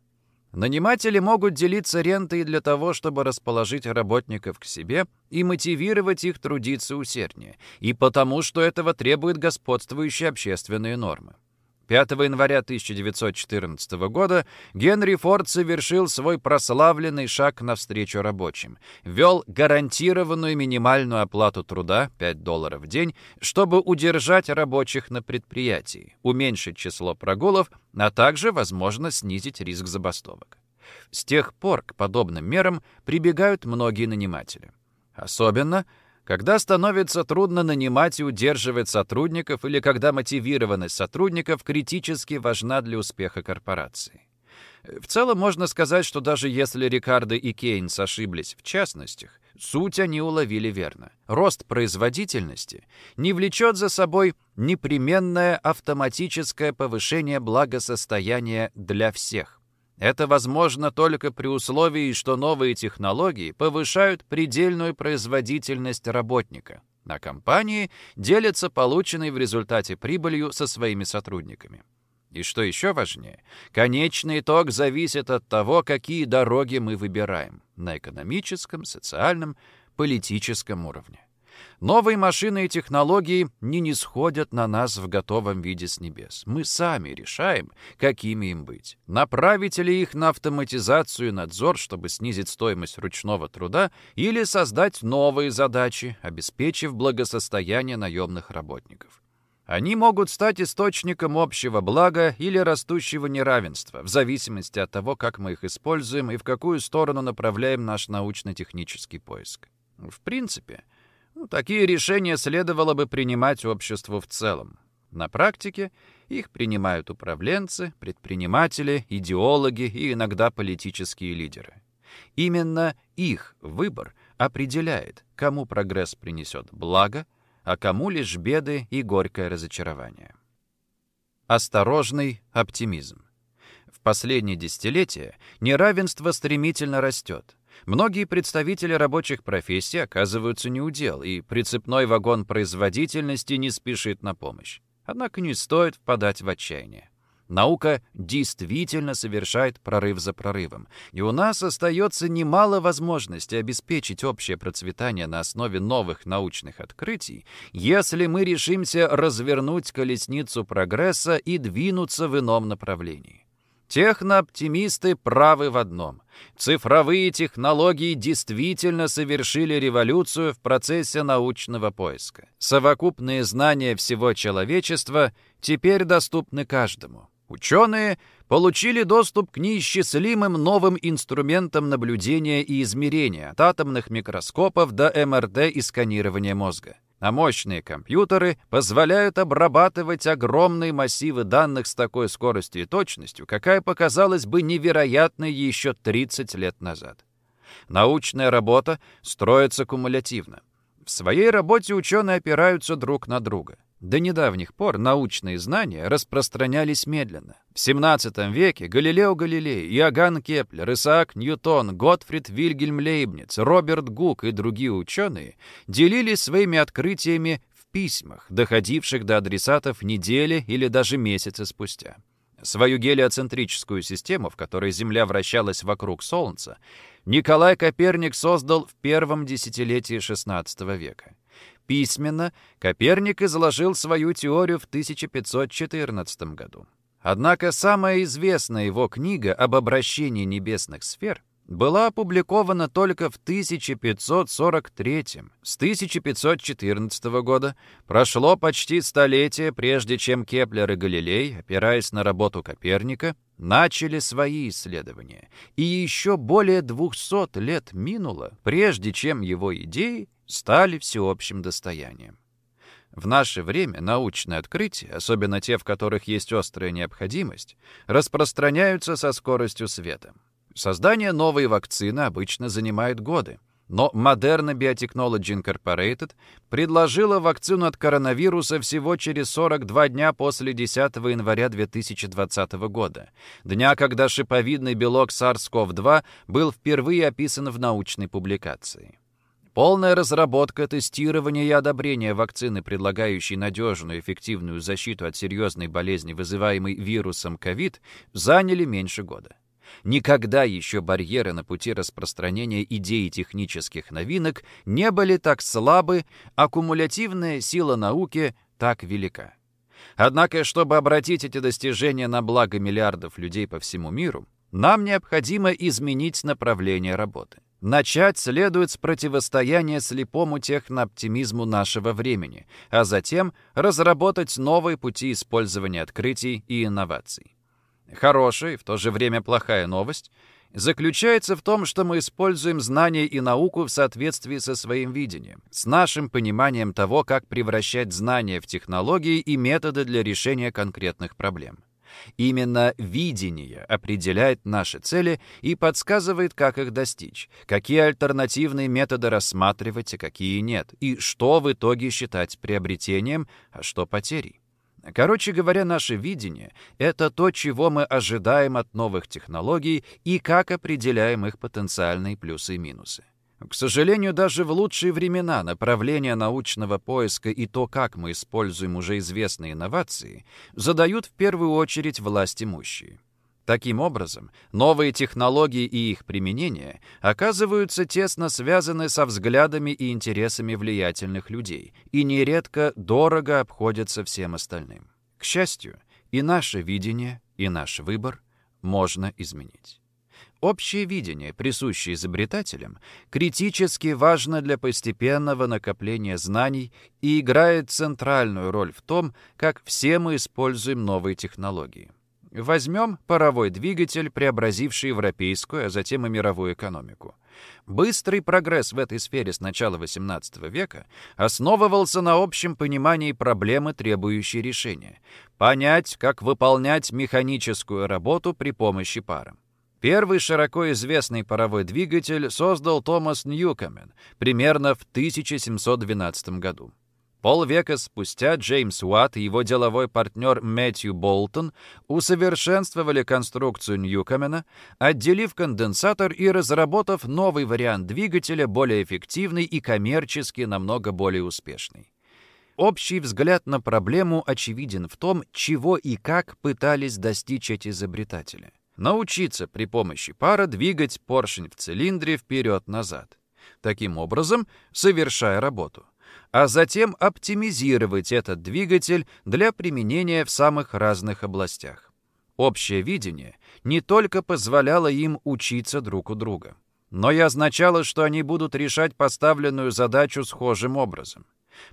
Наниматели могут делиться рентой для того, чтобы расположить работников к себе и мотивировать их трудиться усерднее, и потому, что этого требуют господствующие общественные нормы. 5 января 1914 года Генри Форд совершил свой прославленный шаг навстречу рабочим. Ввел гарантированную минимальную оплату труда 5 долларов в день, чтобы удержать рабочих на предприятии, уменьшить число прогулов, а также, возможно, снизить риск забастовок. С тех пор к подобным мерам прибегают многие наниматели. Особенно – когда становится трудно нанимать и удерживать сотрудников или когда мотивированность сотрудников критически важна для успеха корпорации. В целом можно сказать, что даже если Рикардо и Кейнс ошиблись в частностях, суть они уловили верно. Рост производительности не влечет за собой непременное автоматическое повышение благосостояния для всех. Это возможно только при условии, что новые технологии повышают предельную производительность работника, а компании делятся полученной в результате прибылью со своими сотрудниками. И что еще важнее, конечный итог зависит от того, какие дороги мы выбираем на экономическом, социальном, политическом уровне. Новые машины и технологии не нисходят на нас в готовом виде с небес. Мы сами решаем, какими им быть. Направить ли их на автоматизацию и надзор, чтобы снизить стоимость ручного труда, или создать новые задачи, обеспечив благосостояние наемных работников. Они могут стать источником общего блага или растущего неравенства, в зависимости от того, как мы их используем и в какую сторону направляем наш научно-технический поиск. В принципе, такие решения следовало бы принимать обществу в целом. На практике их принимают управленцы, предприниматели, идеологи и иногда политические лидеры. Именно их выбор определяет, кому прогресс принесет благо, а кому лишь беды и горькое разочарование. Осторожный оптимизм. В последние десятилетия неравенство стремительно растет. Многие представители рабочих профессий оказываются неудел, и прицепной вагон производительности не спешит на помощь. Однако не стоит впадать в отчаяние. Наука действительно совершает прорыв за прорывом, и у нас остается немало возможностей обеспечить общее процветание на основе новых научных открытий, если мы решимся развернуть колесницу прогресса и двинуться в ином направлении. Технооптимисты правы в одном. Цифровые технологии действительно совершили революцию в процессе научного поиска. Совокупные знания всего человечества теперь доступны каждому. Ученые получили доступ к неисчислимым новым инструментам наблюдения и измерения, от атомных микроскопов до МРТ и сканирования мозга а мощные компьютеры позволяют обрабатывать огромные массивы данных с такой скоростью и точностью, какая показалась бы невероятной еще 30 лет назад. Научная работа строится кумулятивно. В своей работе ученые опираются друг на друга. До недавних пор научные знания распространялись медленно. В XVII веке Галилео Галилей, Иоганн Кеплер, Исаак Ньютон, Готфрид Вильгельм Лейбниц, Роберт Гук и другие ученые делились своими открытиями в письмах, доходивших до адресатов недели или даже месяца спустя. Свою гелиоцентрическую систему, в которой Земля вращалась вокруг Солнца, Николай Коперник создал в первом десятилетии XVI века. Письменно Коперник изложил свою теорию в 1514 году. Однако самая известная его книга об обращении небесных сфер была опубликована только в 1543 С 1514 года прошло почти столетие, прежде чем Кеплер и Галилей, опираясь на работу Коперника, начали свои исследования. И еще более 200 лет минуло, прежде чем его идеи стали всеобщим достоянием. В наше время научные открытия, особенно те, в которых есть острая необходимость, распространяются со скоростью света. Создание новой вакцины обычно занимает годы, но Moderna Biotechnology Incorporated предложила вакцину от коронавируса всего через 42 дня после 10 января 2020 года, дня, когда шиповидный белок SARS-CoV-2 был впервые описан в научной публикации. Полная разработка, тестирование и одобрение вакцины, предлагающей надежную и эффективную защиту от серьезной болезни, вызываемой вирусом COVID, заняли меньше года. Никогда еще барьеры на пути распространения идей технических новинок не были так слабы, а кумулятивная сила науки так велика. Однако, чтобы обратить эти достижения на благо миллиардов людей по всему миру, нам необходимо изменить направление работы. Начать следует с противостояния слепому технооптимизму нашего времени, а затем разработать новые пути использования открытий и инноваций. Хорошая и в то же время плохая новость заключается в том, что мы используем знания и науку в соответствии со своим видением, с нашим пониманием того, как превращать знания в технологии и методы для решения конкретных проблем. Именно видение определяет наши цели и подсказывает, как их достичь, какие альтернативные методы рассматривать, а какие нет, и что в итоге считать приобретением, а что потерей. Короче говоря, наше видение — это то, чего мы ожидаем от новых технологий и как определяем их потенциальные плюсы и минусы. К сожалению, даже в лучшие времена направление научного поиска и то, как мы используем уже известные инновации, задают в первую очередь власть имущие. Таким образом, новые технологии и их применение оказываются тесно связаны со взглядами и интересами влиятельных людей и нередко дорого обходятся всем остальным. К счастью, и наше видение, и наш выбор можно изменить. Общее видение, присущее изобретателям, критически важно для постепенного накопления знаний и играет центральную роль в том, как все мы используем новые технологии. Возьмем паровой двигатель, преобразивший европейскую, а затем и мировую экономику. Быстрый прогресс в этой сфере с начала XVIII века основывался на общем понимании проблемы, требующей решения. Понять, как выполнять механическую работу при помощи пара. Первый широко известный паровой двигатель создал Томас Ньюкомен примерно в 1712 году. Полвека спустя Джеймс Уатт и его деловой партнер Мэтью Болтон усовершенствовали конструкцию Ньюкомена, отделив конденсатор и разработав новый вариант двигателя, более эффективный и коммерчески намного более успешный. Общий взгляд на проблему очевиден в том, чего и как пытались достичь эти изобретатели – научиться при помощи пара двигать поршень в цилиндре вперед-назад, таким образом совершая работу, а затем оптимизировать этот двигатель для применения в самых разных областях. Общее видение не только позволяло им учиться друг у друга, но и означало, что они будут решать поставленную задачу схожим образом.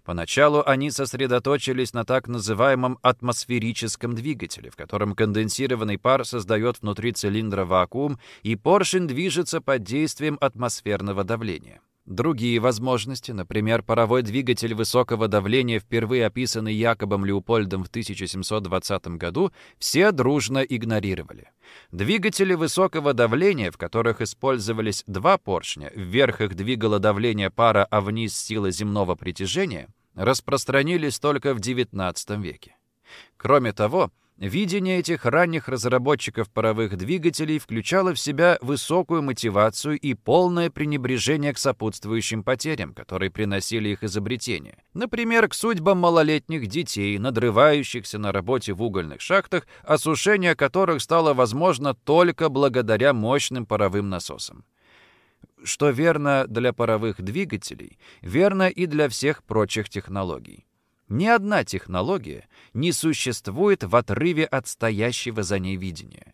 Поначалу они сосредоточились на так называемом атмосферическом двигателе, в котором конденсированный пар создает внутри цилиндра вакуум, и поршень движется под действием атмосферного давления. Другие возможности, например, паровой двигатель высокого давления, впервые описанный Якобом Леопольдом в 1720 году, все дружно игнорировали. Двигатели высокого давления, в которых использовались два поршня, вверх их двигало давление пара, а вниз сила земного притяжения, распространились только в XIX веке. Кроме того, Видение этих ранних разработчиков паровых двигателей включало в себя высокую мотивацию и полное пренебрежение к сопутствующим потерям, которые приносили их изобретения. Например, к судьбам малолетних детей, надрывающихся на работе в угольных шахтах, осушение которых стало возможно только благодаря мощным паровым насосам. Что верно для паровых двигателей, верно и для всех прочих технологий. Ни одна технология не существует в отрыве от стоящего за ней видения.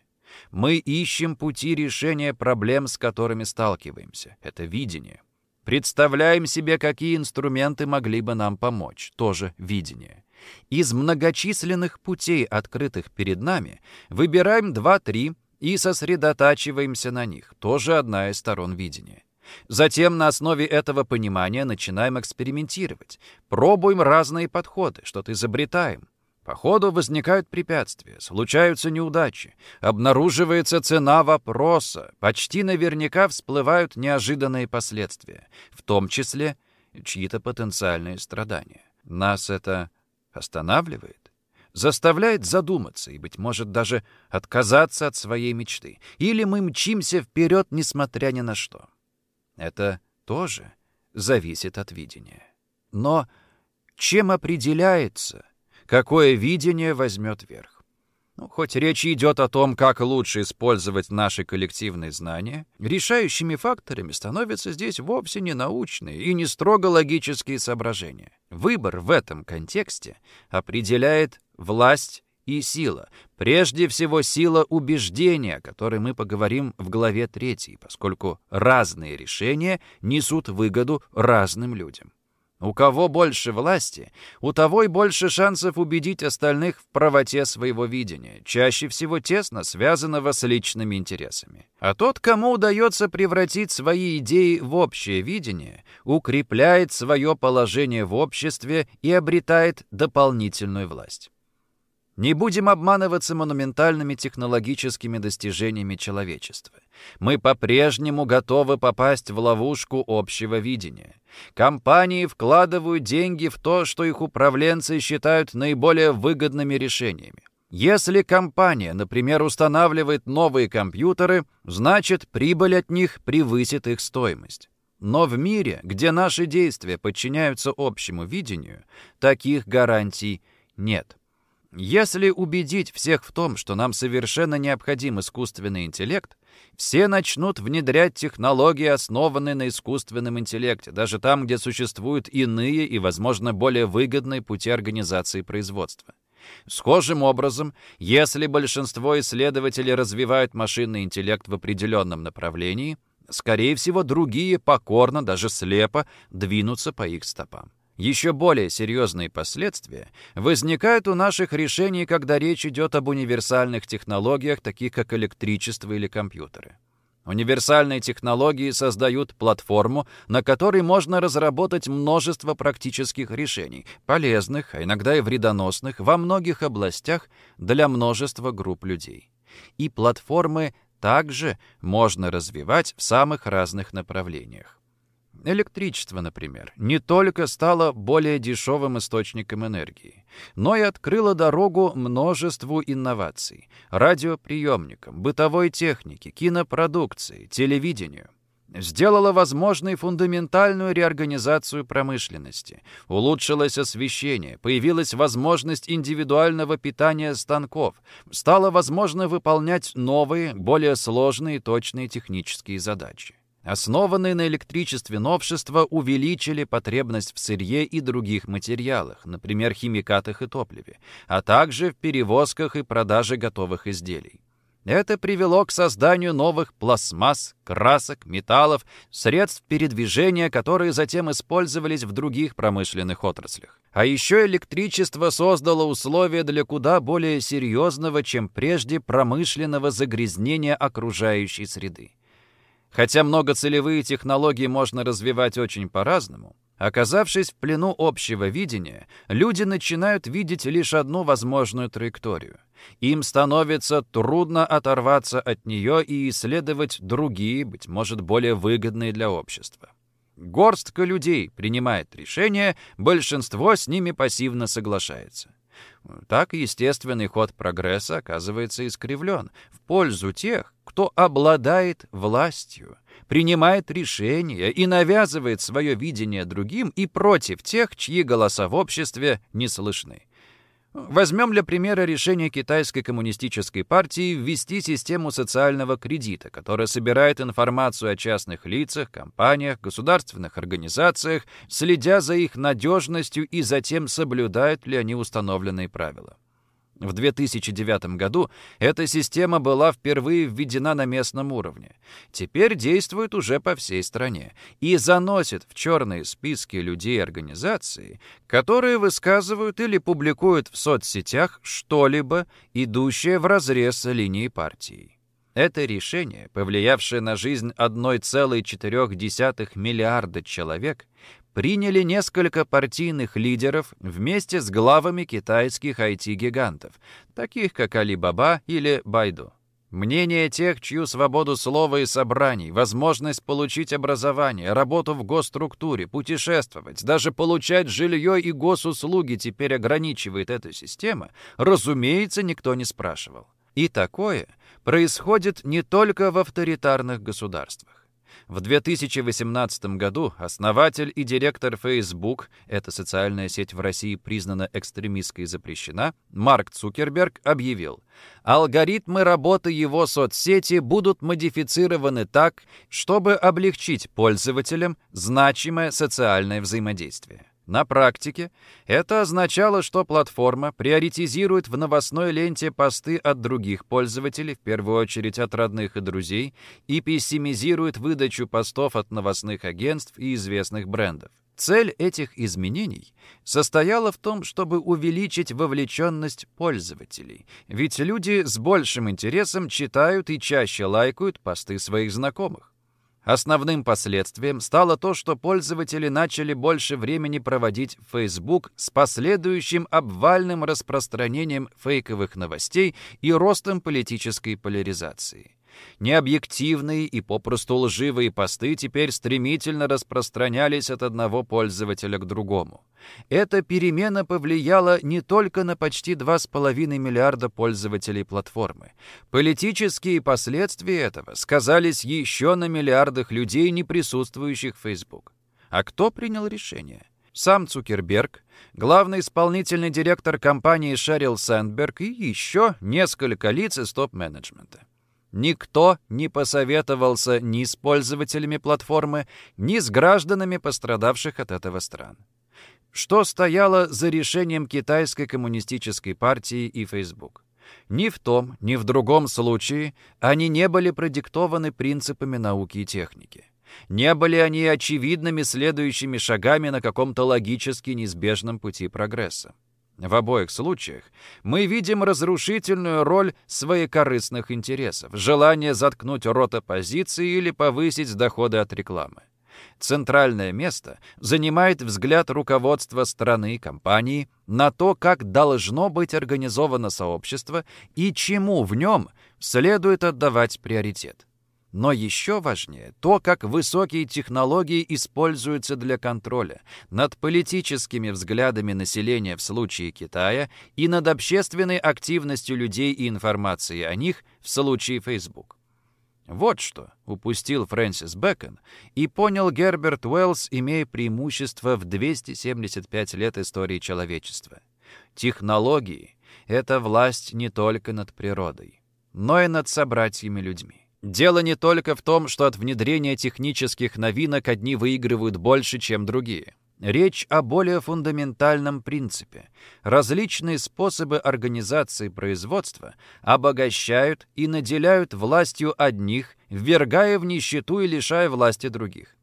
Мы ищем пути решения проблем, с которыми сталкиваемся. Это видение. Представляем себе, какие инструменты могли бы нам помочь. Тоже видение. Из многочисленных путей, открытых перед нами, выбираем два-три и сосредотачиваемся на них. Тоже одна из сторон видения. Затем на основе этого понимания начинаем экспериментировать. Пробуем разные подходы, что-то изобретаем. По ходу возникают препятствия, случаются неудачи, обнаруживается цена вопроса, почти наверняка всплывают неожиданные последствия, в том числе чьи-то потенциальные страдания. Нас это останавливает, заставляет задуматься и, быть может, даже отказаться от своей мечты. Или мы мчимся вперед, несмотря ни на что. Это тоже зависит от видения. Но чем определяется, какое видение возьмет верх? Ну, хоть речь идет о том, как лучше использовать наши коллективные знания, решающими факторами становятся здесь вовсе не научные и не строго логические соображения. Выбор в этом контексте определяет власть и сила. Прежде всего, сила убеждения, о которой мы поговорим в главе 3, поскольку разные решения несут выгоду разным людям. У кого больше власти, у того и больше шансов убедить остальных в правоте своего видения, чаще всего тесно связанного с личными интересами. А тот, кому удается превратить свои идеи в общее видение, укрепляет свое положение в обществе и обретает дополнительную власть. Не будем обманываться монументальными технологическими достижениями человечества. Мы по-прежнему готовы попасть в ловушку общего видения. Компании вкладывают деньги в то, что их управленцы считают наиболее выгодными решениями. Если компания, например, устанавливает новые компьютеры, значит прибыль от них превысит их стоимость. Но в мире, где наши действия подчиняются общему видению, таких гарантий нет. Если убедить всех в том, что нам совершенно необходим искусственный интеллект, все начнут внедрять технологии, основанные на искусственном интеллекте, даже там, где существуют иные и, возможно, более выгодные пути организации производства. Схожим образом, если большинство исследователей развивают машинный интеллект в определенном направлении, скорее всего, другие покорно, даже слепо, двинутся по их стопам. Еще более серьезные последствия возникают у наших решений, когда речь идет об универсальных технологиях, таких как электричество или компьютеры. Универсальные технологии создают платформу, на которой можно разработать множество практических решений, полезных, а иногда и вредоносных, во многих областях для множества групп людей. И платформы также можно развивать в самых разных направлениях. Электричество, например, не только стало более дешевым источником энергии, но и открыло дорогу множеству инноваций – радиоприемникам, бытовой технике, кинопродукции, телевидению. Сделало возможной фундаментальную реорганизацию промышленности, улучшилось освещение, появилась возможность индивидуального питания станков, стало возможно выполнять новые, более сложные и точные технические задачи. Основанные на электричестве новшества увеличили потребность в сырье и других материалах, например, химикатах и топливе, а также в перевозках и продаже готовых изделий. Это привело к созданию новых пластмасс, красок, металлов, средств передвижения, которые затем использовались в других промышленных отраслях. А еще электричество создало условия для куда более серьезного, чем прежде, промышленного загрязнения окружающей среды. Хотя многоцелевые технологии можно развивать очень по-разному, оказавшись в плену общего видения, люди начинают видеть лишь одну возможную траекторию. Им становится трудно оторваться от нее и исследовать другие, быть может, более выгодные для общества. Горстка людей принимает решения, большинство с ними пассивно соглашается. Так естественный ход прогресса оказывается искривлен в пользу тех, кто обладает властью, принимает решения и навязывает свое видение другим и против тех, чьи голоса в обществе не слышны. Возьмем для примера решение китайской коммунистической партии ввести систему социального кредита, которая собирает информацию о частных лицах, компаниях, государственных организациях, следя за их надежностью и затем соблюдают ли они установленные правила. В 2009 году эта система была впервые введена на местном уровне. Теперь действует уже по всей стране и заносит в черные списки людей и организаций, которые высказывают или публикуют в соцсетях что-либо, идущее вразрез линии партии. Это решение, повлиявшее на жизнь 1,4 миллиарда человек, приняли несколько партийных лидеров вместе с главами китайских IT-гигантов, таких как Alibaba или Baidu. Мнение тех, чью свободу слова и собраний, возможность получить образование, работу в госструктуре, путешествовать, даже получать жилье и госуслуги теперь ограничивает эта система, разумеется, никто не спрашивал. И такое происходит не только в авторитарных государствах. В 2018 году основатель и директор Facebook, эта социальная сеть в России признана экстремистской и запрещена, Марк Цукерберг объявил, алгоритмы работы его соцсети будут модифицированы так, чтобы облегчить пользователям значимое социальное взаимодействие. На практике это означало, что платформа приоритизирует в новостной ленте посты от других пользователей, в первую очередь от родных и друзей, и пессимизирует выдачу постов от новостных агентств и известных брендов. Цель этих изменений состояла в том, чтобы увеличить вовлеченность пользователей, ведь люди с большим интересом читают и чаще лайкают посты своих знакомых. Основным последствием стало то, что пользователи начали больше времени проводить в Facebook с последующим обвальным распространением фейковых новостей и ростом политической поляризации. Необъективные и попросту лживые посты теперь стремительно распространялись от одного пользователя к другому. Эта перемена повлияла не только на почти 2,5 миллиарда пользователей платформы. Политические последствия этого сказались еще на миллиардах людей, не присутствующих в Facebook. А кто принял решение? Сам Цукерберг, главный исполнительный директор компании Шерил Сэндберг и еще несколько лиц из топ-менеджмента. Никто не посоветовался ни с пользователями платформы, ни с гражданами пострадавших от этого стран. Что стояло за решением китайской коммунистической партии и Facebook? Ни в том, ни в другом случае они не были продиктованы принципами науки и техники. Не были они очевидными следующими шагами на каком-то логически неизбежном пути прогресса. В обоих случаях мы видим разрушительную роль своекорыстных интересов, желание заткнуть рот оппозиции или повысить доходы от рекламы. Центральное место занимает взгляд руководства страны и компании на то, как должно быть организовано сообщество и чему в нем следует отдавать приоритет. Но еще важнее то, как высокие технологии используются для контроля над политическими взглядами населения в случае Китая и над общественной активностью людей и информацией о них в случае Facebook. Вот что упустил Фрэнсис Бэкон и понял Герберт Уэллс, имея преимущество в 275 лет истории человечества. Технологии — это власть не только над природой, но и над собратьями-людьми. Дело не только в том, что от внедрения технических новинок одни выигрывают больше, чем другие. Речь о более фундаментальном принципе. Различные способы организации производства обогащают и наделяют властью одних, ввергая в нищету и лишая власти других.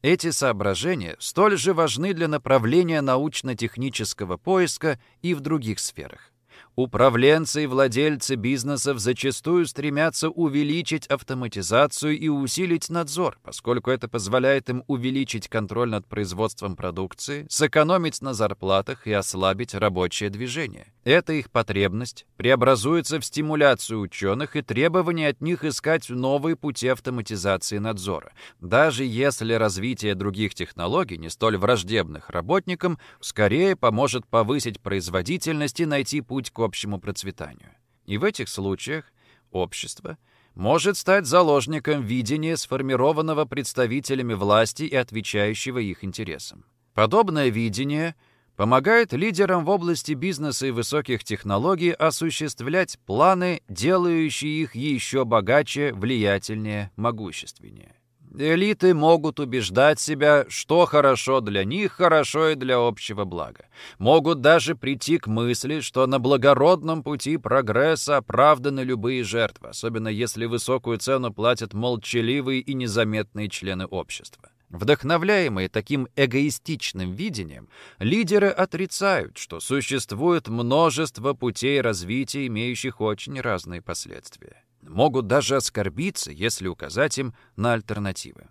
Эти соображения столь же важны для направления научно-технического поиска и в других сферах. Управленцы и владельцы бизнесов зачастую стремятся увеличить автоматизацию и усилить надзор, поскольку это позволяет им увеличить контроль над производством продукции, сэкономить на зарплатах и ослабить рабочее движение. Эта их потребность преобразуется в стимуляцию ученых и требование от них искать новые пути автоматизации надзора. Даже если развитие других технологий, не столь враждебных работникам, скорее поможет повысить производительность и найти путь к общему процветанию. И в этих случаях общество может стать заложником видения, сформированного представителями власти и отвечающего их интересам. Подобное видение помогает лидерам в области бизнеса и высоких технологий осуществлять планы, делающие их еще богаче, влиятельнее, могущественнее. Элиты могут убеждать себя, что хорошо для них, хорошо и для общего блага. Могут даже прийти к мысли, что на благородном пути прогресса оправданы любые жертвы, особенно если высокую цену платят молчаливые и незаметные члены общества. Вдохновляемые таким эгоистичным видением, лидеры отрицают, что существует множество путей развития, имеющих очень разные последствия могут даже оскорбиться, если указать им на альтернативы.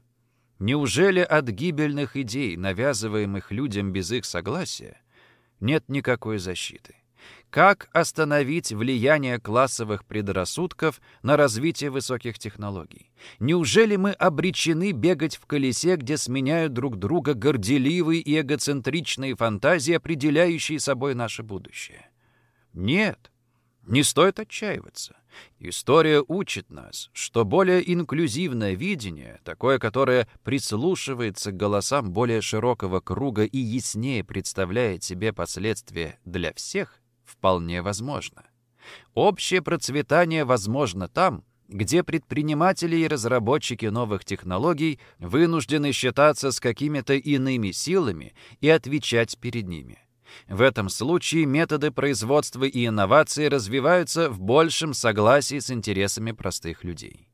Неужели от гибельных идей, навязываемых людям без их согласия, нет никакой защиты? Как остановить влияние классовых предрассудков на развитие высоких технологий? Неужели мы обречены бегать в колесе, где сменяют друг друга горделивые и эгоцентричные фантазии, определяющие собой наше будущее? Нет, не стоит отчаиваться. История учит нас, что более инклюзивное видение, такое, которое прислушивается к голосам более широкого круга и яснее представляет себе последствия для всех, вполне возможно. Общее процветание возможно там, где предприниматели и разработчики новых технологий вынуждены считаться с какими-то иными силами и отвечать перед ними. В этом случае методы производства и инновации развиваются в большем согласии с интересами простых людей.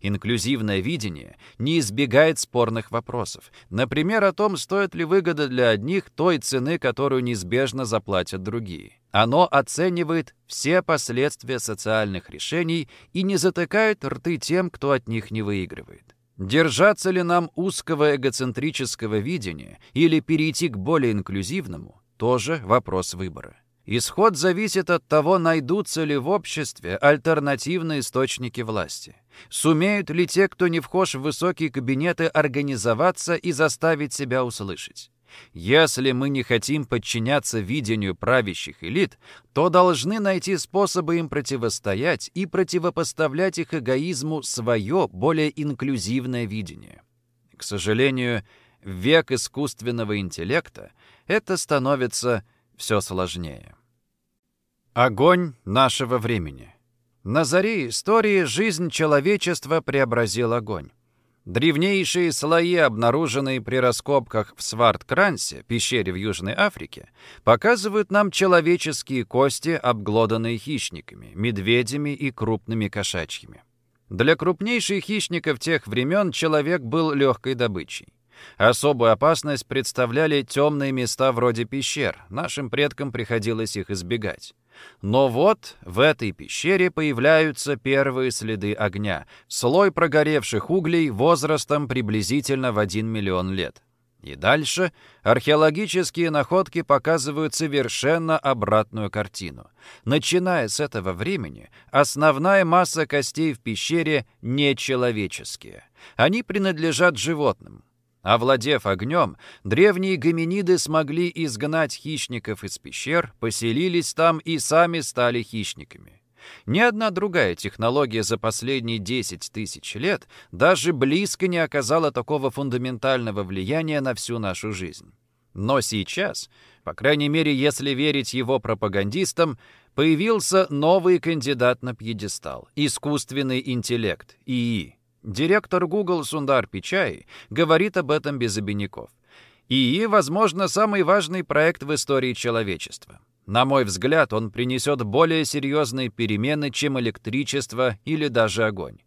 Инклюзивное видение не избегает спорных вопросов. Например, о том, стоит ли выгода для одних той цены, которую неизбежно заплатят другие. Оно оценивает все последствия социальных решений и не затыкает рты тем, кто от них не выигрывает. Держаться ли нам узкого эгоцентрического видения или перейти к более инклюзивному, тоже вопрос выбора. Исход зависит от того, найдутся ли в обществе альтернативные источники власти. Сумеют ли те, кто не вхож в высокие кабинеты, организоваться и заставить себя услышать? Если мы не хотим подчиняться видению правящих элит, то должны найти способы им противостоять и противопоставлять их эгоизму свое, более инклюзивное видение. К сожалению, век искусственного интеллекта это становится все сложнее. Огонь нашего времени. На заре истории жизнь человечества преобразил огонь. Древнейшие слои, обнаруженные при раскопках в Сварт-Крансе, пещере в Южной Африке, показывают нам человеческие кости, обглоданные хищниками, медведями и крупными кошачьими. Для крупнейших хищников тех времен человек был легкой добычей. Особую опасность представляли темные места вроде пещер. Нашим предкам приходилось их избегать. Но вот в этой пещере появляются первые следы огня. Слой прогоревших углей возрастом приблизительно в 1 миллион лет. И дальше археологические находки показывают совершенно обратную картину. Начиная с этого времени, основная масса костей в пещере нечеловеческие. Они принадлежат животным. Овладев огнем, древние гоминиды смогли изгнать хищников из пещер, поселились там и сами стали хищниками. Ни одна другая технология за последние 10 тысяч лет даже близко не оказала такого фундаментального влияния на всю нашу жизнь. Но сейчас, по крайней мере, если верить его пропагандистам, появился новый кандидат на пьедестал — искусственный интеллект, ИИ. Директор Google Сундар Пичай говорит об этом без обиняков. ИИ, возможно, самый важный проект в истории человечества. На мой взгляд, он принесет более серьезные перемены, чем электричество или даже огонь.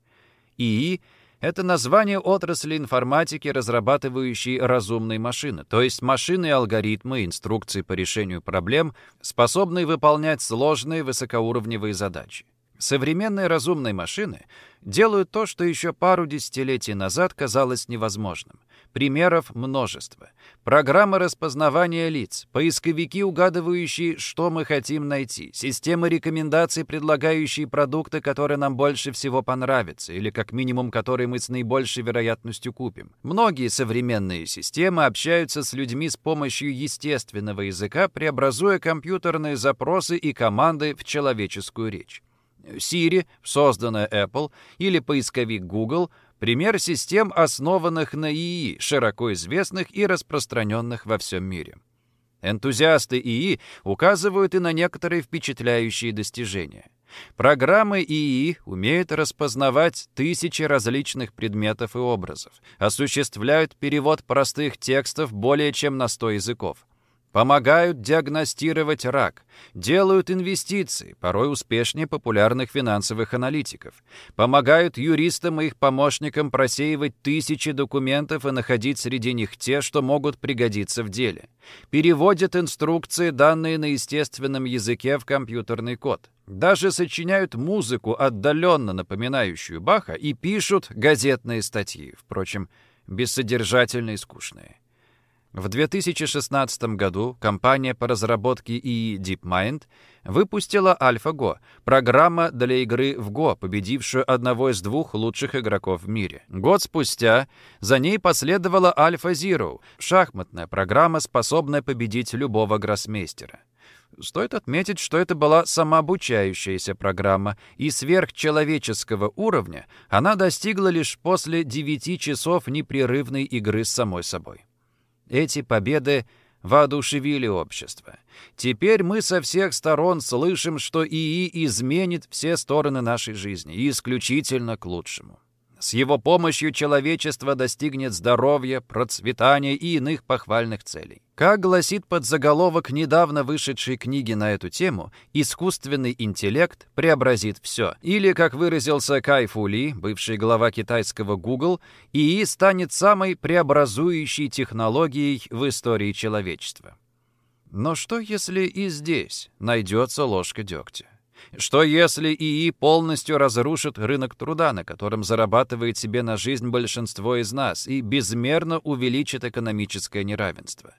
ИИ Это название отрасли информатики, разрабатывающей разумные машины, то есть машины алгоритмы, инструкции по решению проблем, способные выполнять сложные высокоуровневые задачи. Современные разумные машины делают то, что еще пару десятилетий назад казалось невозможным. Примеров множество. Программы распознавания лиц, поисковики, угадывающие, что мы хотим найти, системы рекомендаций, предлагающие продукты, которые нам больше всего понравятся, или как минимум, которые мы с наибольшей вероятностью купим. Многие современные системы общаются с людьми с помощью естественного языка, преобразуя компьютерные запросы и команды в человеческую речь. Siri, созданная Apple, или поисковик Google — Пример систем, основанных на ИИ, широко известных и распространенных во всем мире. Энтузиасты ИИ указывают и на некоторые впечатляющие достижения. Программы ИИ умеют распознавать тысячи различных предметов и образов, осуществляют перевод простых текстов более чем на 100 языков, Помогают диагностировать рак, делают инвестиции, порой успешнее популярных финансовых аналитиков. Помогают юристам и их помощникам просеивать тысячи документов и находить среди них те, что могут пригодиться в деле. Переводят инструкции, данные на естественном языке, в компьютерный код. Даже сочиняют музыку, отдаленно напоминающую Баха, и пишут газетные статьи, впрочем, бессодержательные и скучные. В 2016 году компания по разработке ИИ DeepMind выпустила AlphaGo, программа для игры в Go, победившую одного из двух лучших игроков в мире. Год спустя за ней последовала AlphaZero, шахматная программа, способная победить любого гроссмейстера. Стоит отметить, что это была самообучающаяся программа, и сверхчеловеческого уровня она достигла лишь после 9 часов непрерывной игры с самой собой. Эти победы воодушевили общество. Теперь мы со всех сторон слышим, что ИИ изменит все стороны нашей жизни, исключительно к лучшему. С его помощью человечество достигнет здоровья, процветания и иных похвальных целей. Как гласит подзаголовок недавно вышедшей книги на эту тему, искусственный интеллект преобразит все. Или, как выразился Кай Фу Ли, бывший глава китайского Google, ИИ станет самой преобразующей технологией в истории человечества. Но что, если и здесь найдется ложка дегтя? Что если ИИ полностью разрушит рынок труда, на котором зарабатывает себе на жизнь большинство из нас, и безмерно увеличит экономическое неравенство?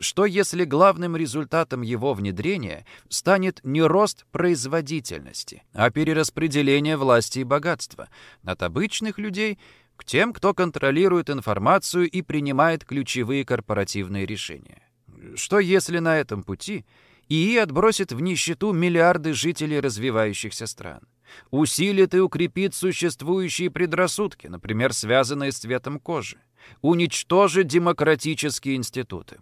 Что если главным результатом его внедрения станет не рост производительности, а перераспределение власти и богатства от обычных людей к тем, кто контролирует информацию и принимает ключевые корпоративные решения? Что если на этом пути – ИИ отбросит в нищету миллиарды жителей развивающихся стран. Усилит и укрепит существующие предрассудки, например, связанные с цветом кожи. Уничтожит демократические институты.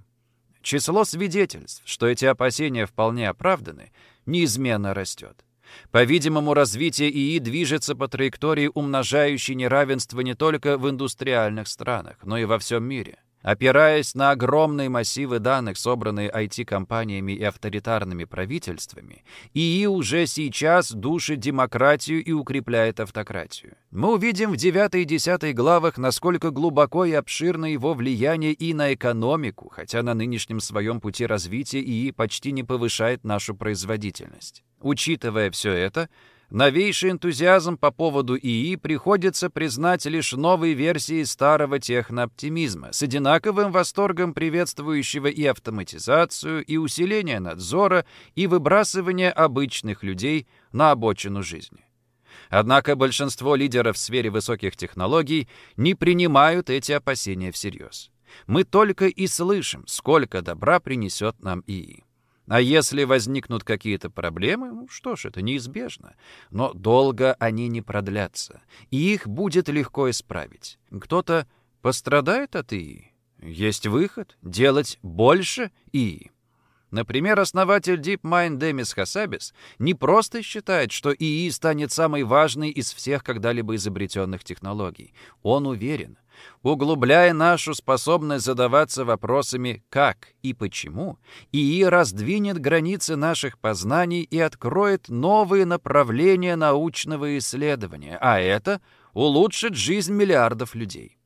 Число свидетельств, что эти опасения вполне оправданы, неизменно растет. По-видимому, развитие ИИ движется по траектории, умножающей неравенство не только в индустриальных странах, но и во всем мире. Опираясь на огромные массивы данных, собранные IT-компаниями и авторитарными правительствами, ИИ уже сейчас душит демократию и укрепляет автократию. Мы увидим в 9 и 10 главах, насколько глубоко и обширно его влияние и на экономику, хотя на нынешнем своем пути развития ИИ почти не повышает нашу производительность. Учитывая все это, Новейший энтузиазм по поводу ИИ приходится признать лишь новой версии старого технооптимизма, с одинаковым восторгом приветствующего и автоматизацию, и усиление надзора, и выбрасывание обычных людей на обочину жизни. Однако большинство лидеров в сфере высоких технологий не принимают эти опасения всерьез. Мы только и слышим, сколько добра принесет нам ИИ. А если возникнут какие-то проблемы, ну что ж, это неизбежно. Но долго они не продлятся, и их будет легко исправить. Кто-то пострадает от ИИ. Есть выход — делать больше ИИ. Например, основатель DeepMind Демис Хасабис не просто считает, что ИИ станет самой важной из всех когда-либо изобретенных технологий. Он уверен, Углубляя нашу способность задаваться вопросами «как» и «почему», ИИ раздвинет границы наших познаний и откроет новые направления научного исследования, а это улучшит жизнь миллиардов людей.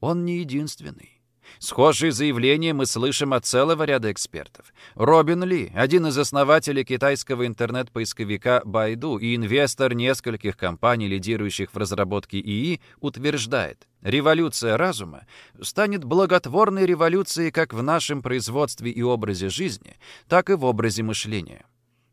Он не единственный. Схожие заявления мы слышим от целого ряда экспертов. Робин Ли, один из основателей китайского интернет-поисковика Байду и инвестор нескольких компаний, лидирующих в разработке ИИ, утверждает, революция разума станет благотворной революцией как в нашем производстве и образе жизни, так и в образе мышления.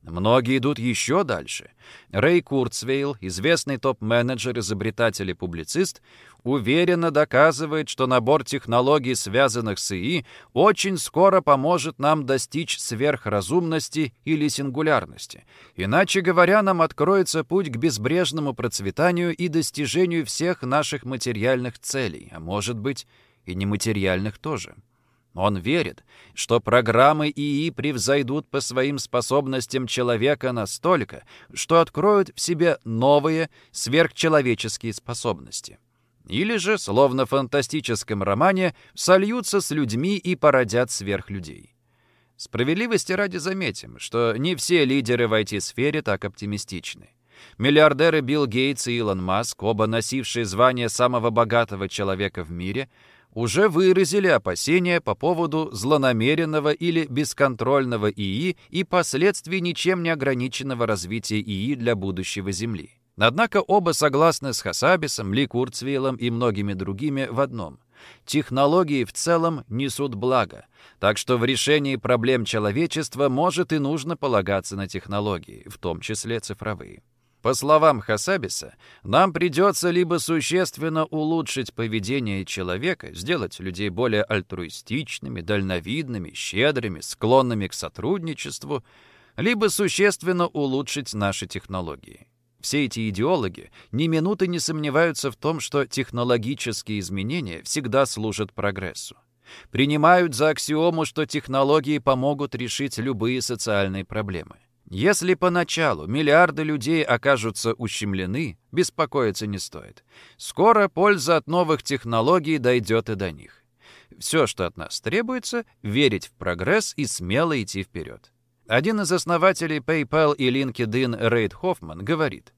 Многие идут еще дальше. Рэй Курцвейл, известный топ-менеджер, изобретатель и публицист, уверенно доказывает, что набор технологий, связанных с ИИ, очень скоро поможет нам достичь сверхразумности или сингулярности. Иначе говоря, нам откроется путь к безбрежному процветанию и достижению всех наших материальных целей, а может быть и нематериальных тоже. Он верит, что программы ИИ превзойдут по своим способностям человека настолько, что откроют в себе новые сверхчеловеческие способности. Или же, словно в фантастическом романе, сольются с людьми и породят сверхлюдей. Справедливости ради заметим, что не все лидеры в IT-сфере так оптимистичны. Миллиардеры Билл Гейтс и Илон Маск, оба носившие звание самого богатого человека в мире, уже выразили опасения по поводу злонамеренного или бесконтрольного ИИ и последствий ничем не ограниченного развития ИИ для будущего Земли. Однако оба согласны с Хасабисом, Ли Курцвейлом и многими другими в одном. Технологии в целом несут благо, так что в решении проблем человечества может и нужно полагаться на технологии, в том числе цифровые. По словам Хасабиса, нам придется либо существенно улучшить поведение человека, сделать людей более альтруистичными, дальновидными, щедрыми, склонными к сотрудничеству, либо существенно улучшить наши технологии. Все эти идеологи ни минуты не сомневаются в том, что технологические изменения всегда служат прогрессу. Принимают за аксиому, что технологии помогут решить любые социальные проблемы. Если поначалу миллиарды людей окажутся ущемлены, беспокоиться не стоит. Скоро польза от новых технологий дойдет и до них. Все, что от нас требуется, верить в прогресс и смело идти вперед. Один из основателей PayPal и LinkedIn Рейд Хоффман говорит,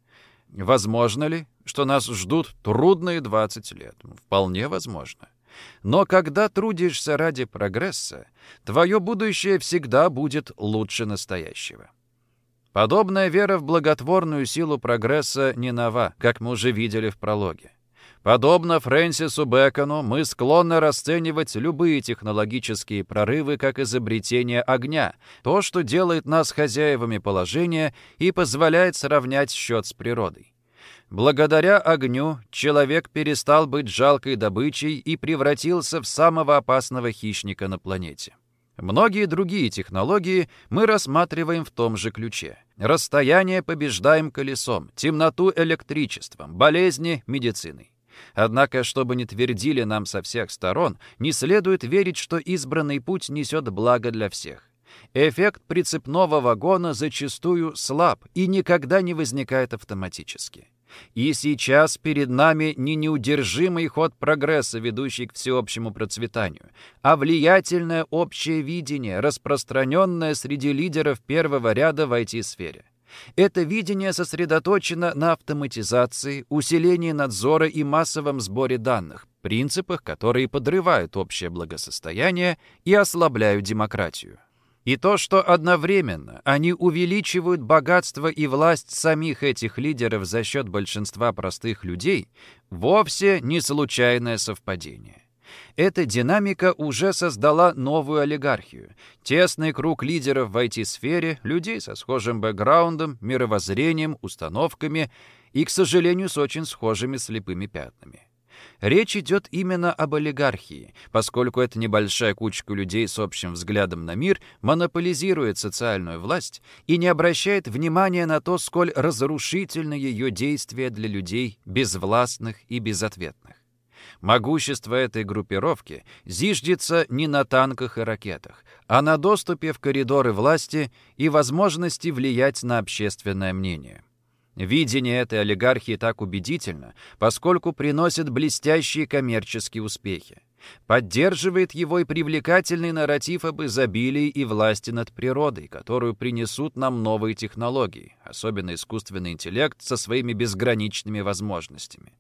«Возможно ли, что нас ждут трудные 20 лет? Вполне возможно. Но когда трудишься ради прогресса, твое будущее всегда будет лучше настоящего». Подобная вера в благотворную силу прогресса не нова, как мы уже видели в прологе. Подобно Фрэнсису Бэкону, мы склонны расценивать любые технологические прорывы как изобретение огня, то, что делает нас хозяевами положения и позволяет сравнять счет с природой. Благодаря огню человек перестал быть жалкой добычей и превратился в самого опасного хищника на планете. Многие другие технологии мы рассматриваем в том же ключе. Расстояние побеждаем колесом, темноту электричеством, болезни медициной. Однако, чтобы не твердили нам со всех сторон, не следует верить, что избранный путь несет благо для всех. Эффект прицепного вагона зачастую слаб и никогда не возникает автоматически. И сейчас перед нами не неудержимый ход прогресса, ведущий к всеобщему процветанию, а влиятельное общее видение, распространенное среди лидеров первого ряда в IT-сфере. Это видение сосредоточено на автоматизации, усилении надзора и массовом сборе данных, принципах, которые подрывают общее благосостояние и ослабляют демократию. И то, что одновременно они увеличивают богатство и власть самих этих лидеров за счет большинства простых людей, вовсе не случайное совпадение. Эта динамика уже создала новую олигархию. Тесный круг лидеров в IT-сфере, людей со схожим бэкграундом, мировоззрением, установками и, к сожалению, с очень схожими слепыми пятнами. Речь идет именно об олигархии, поскольку эта небольшая кучка людей с общим взглядом на мир монополизирует социальную власть и не обращает внимания на то, сколь разрушительны ее действия для людей безвластных и безответных. Могущество этой группировки зиждется не на танках и ракетах, а на доступе в коридоры власти и возможности влиять на общественное мнение. Видение этой олигархии так убедительно, поскольку приносит блестящие коммерческие успехи. Поддерживает его и привлекательный нарратив об изобилии и власти над природой, которую принесут нам новые технологии, особенно искусственный интеллект со своими безграничными возможностями.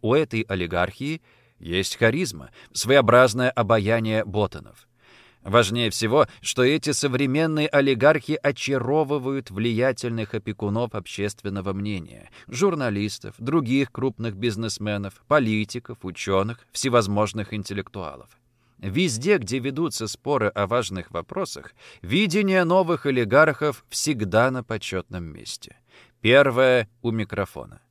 У этой олигархии есть харизма, своеобразное обаяние ботанов – Важнее всего, что эти современные олигархи очаровывают влиятельных опекунов общественного мнения, журналистов, других крупных бизнесменов, политиков, ученых, всевозможных интеллектуалов. Везде, где ведутся споры о важных вопросах, видение новых олигархов всегда на почетном месте. Первое — у микрофона.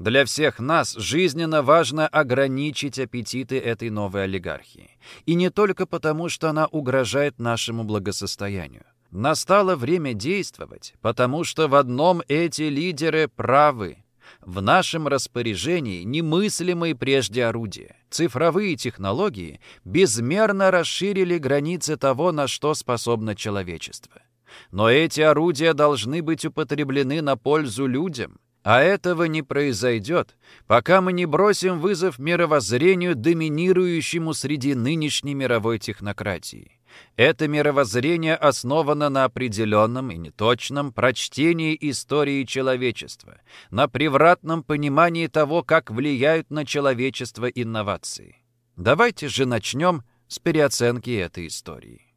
Для всех нас жизненно важно ограничить аппетиты этой новой олигархии. И не только потому, что она угрожает нашему благосостоянию. Настало время действовать, потому что в одном эти лидеры правы. В нашем распоряжении немыслимые прежде орудия. Цифровые технологии безмерно расширили границы того, на что способно человечество. Но эти орудия должны быть употреблены на пользу людям – а этого не произойдет, пока мы не бросим вызов мировоззрению, доминирующему среди нынешней мировой технократии. Это мировоззрение основано на определенном и неточном прочтении истории человечества, на превратном понимании того, как влияют на человечество инновации. Давайте же начнем с переоценки этой истории.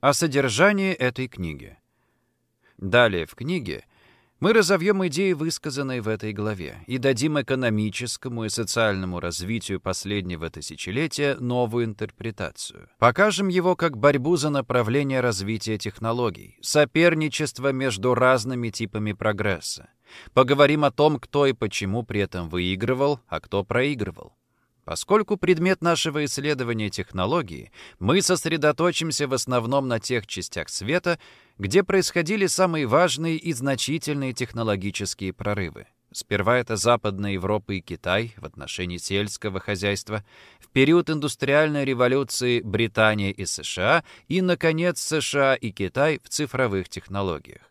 О содержании этой книги. Далее в книге мы разовьем идеи, высказанные в этой главе, и дадим экономическому и социальному развитию последнего тысячелетия новую интерпретацию. Покажем его как борьбу за направление развития технологий, соперничество между разными типами прогресса. Поговорим о том, кто и почему при этом выигрывал, а кто проигрывал. Поскольку предмет нашего исследования технологии, мы сосредоточимся в основном на тех частях света, где происходили самые важные и значительные технологические прорывы. Сперва это Западная Европа и Китай в отношении сельского хозяйства, в период индустриальной революции Британия и США и, наконец, США и Китай в цифровых технологиях.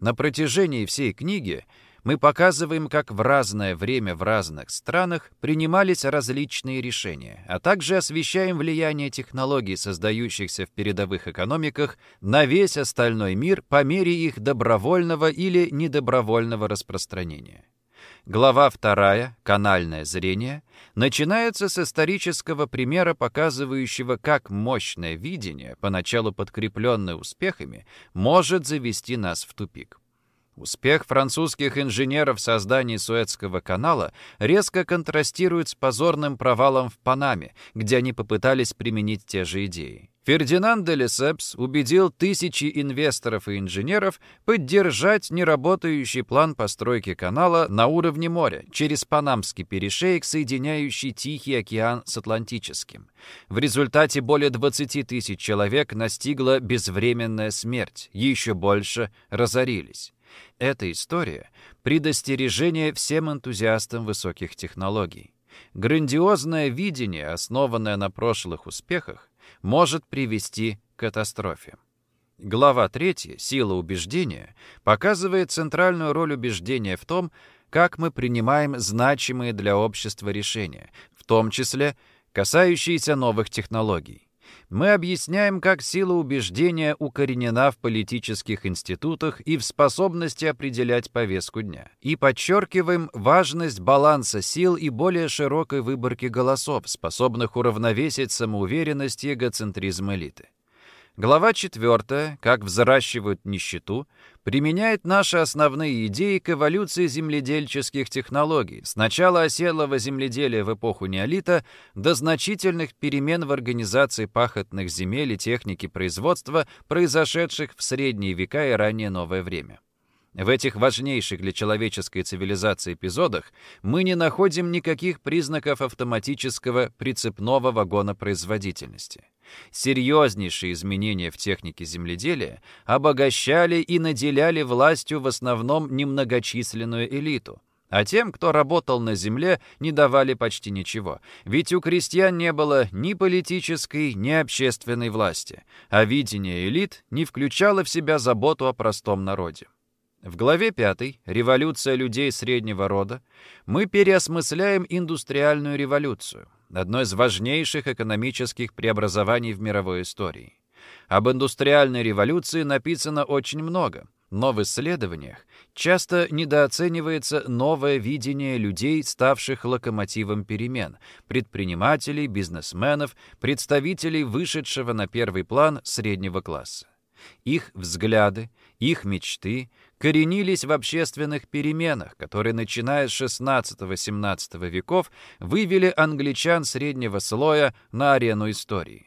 На протяжении всей книги – мы показываем, как в разное время в разных странах принимались различные решения, а также освещаем влияние технологий, создающихся в передовых экономиках, на весь остальной мир по мере их добровольного или недобровольного распространения. Глава вторая «Канальное зрение» начинается с исторического примера, показывающего, как мощное видение, поначалу подкрепленное успехами, может завести нас в тупик. Успех французских инженеров в создании Суэцкого канала резко контрастирует с позорным провалом в Панаме, где они попытались применить те же идеи. Фердинанд де Лесепс убедил тысячи инвесторов и инженеров поддержать неработающий план постройки канала на уровне моря через Панамский перешеек, соединяющий Тихий океан с Атлантическим. В результате более 20 тысяч человек настигла безвременная смерть, еще больше разорились. Эта история — предостережение всем энтузиастам высоких технологий. Грандиозное видение, основанное на прошлых успехах, может привести к катастрофе. Глава 3 «Сила убеждения» показывает центральную роль убеждения в том, как мы принимаем значимые для общества решения, в том числе касающиеся новых технологий мы объясняем, как сила убеждения укоренена в политических институтах и в способности определять повестку дня. И подчеркиваем важность баланса сил и более широкой выборки голосов, способных уравновесить самоуверенность и эгоцентризм элиты. Глава 4, как взращивают нищету, применяет наши основные идеи к эволюции земледельческих технологий, с начала оседлого земледелия в эпоху неолита до значительных перемен в организации пахотных земель и техники производства, произошедших в средние века и раннее новое время. В этих важнейших для человеческой цивилизации эпизодах мы не находим никаких признаков автоматического прицепного вагона производительности. Серьезнейшие изменения в технике земледелия обогащали и наделяли властью в основном немногочисленную элиту, а тем, кто работал на земле, не давали почти ничего, ведь у крестьян не было ни политической, ни общественной власти, а видение элит не включало в себя заботу о простом народе. В главе 5 «Революция людей среднего рода» мы переосмысляем индустриальную революцию, одно из важнейших экономических преобразований в мировой истории. Об индустриальной революции написано очень много, но в исследованиях часто недооценивается новое видение людей, ставших локомотивом перемен, предпринимателей, бизнесменов, представителей вышедшего на первый план среднего класса. Их взгляды, их мечты коренились в общественных переменах, которые, начиная с XVI-XVII веков, вывели англичан среднего слоя на арену истории.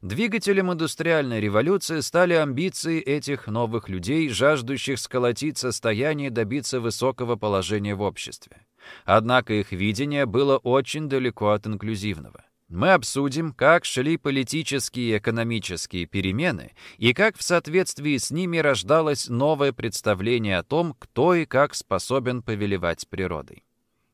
Двигателем индустриальной революции стали амбиции этих новых людей, жаждущих сколотить состояние и добиться высокого положения в обществе. Однако их видение было очень далеко от инклюзивного. Мы обсудим, как шли политические и экономические перемены и как в соответствии с ними рождалось новое представление о том, кто и как способен повелевать природой.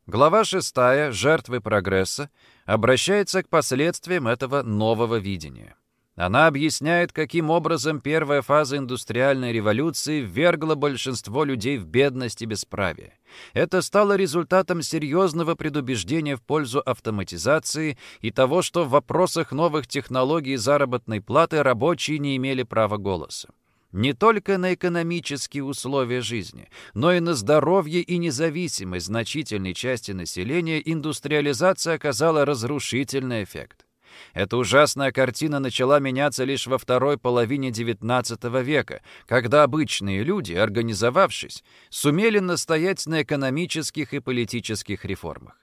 Глава 6 «Жертвы прогресса» обращается к последствиям этого нового видения. Она объясняет, каким образом первая фаза индустриальной революции ввергла большинство людей в бедность и бесправие. Это стало результатом серьезного предубеждения в пользу автоматизации и того, что в вопросах новых технологий заработной платы рабочие не имели права голоса не только на экономические условия жизни, но и на здоровье и независимость значительной части населения индустриализация оказала разрушительный эффект. Эта ужасная картина начала меняться лишь во второй половине XIX века, когда обычные люди, организовавшись, сумели настоять на экономических и политических реформах.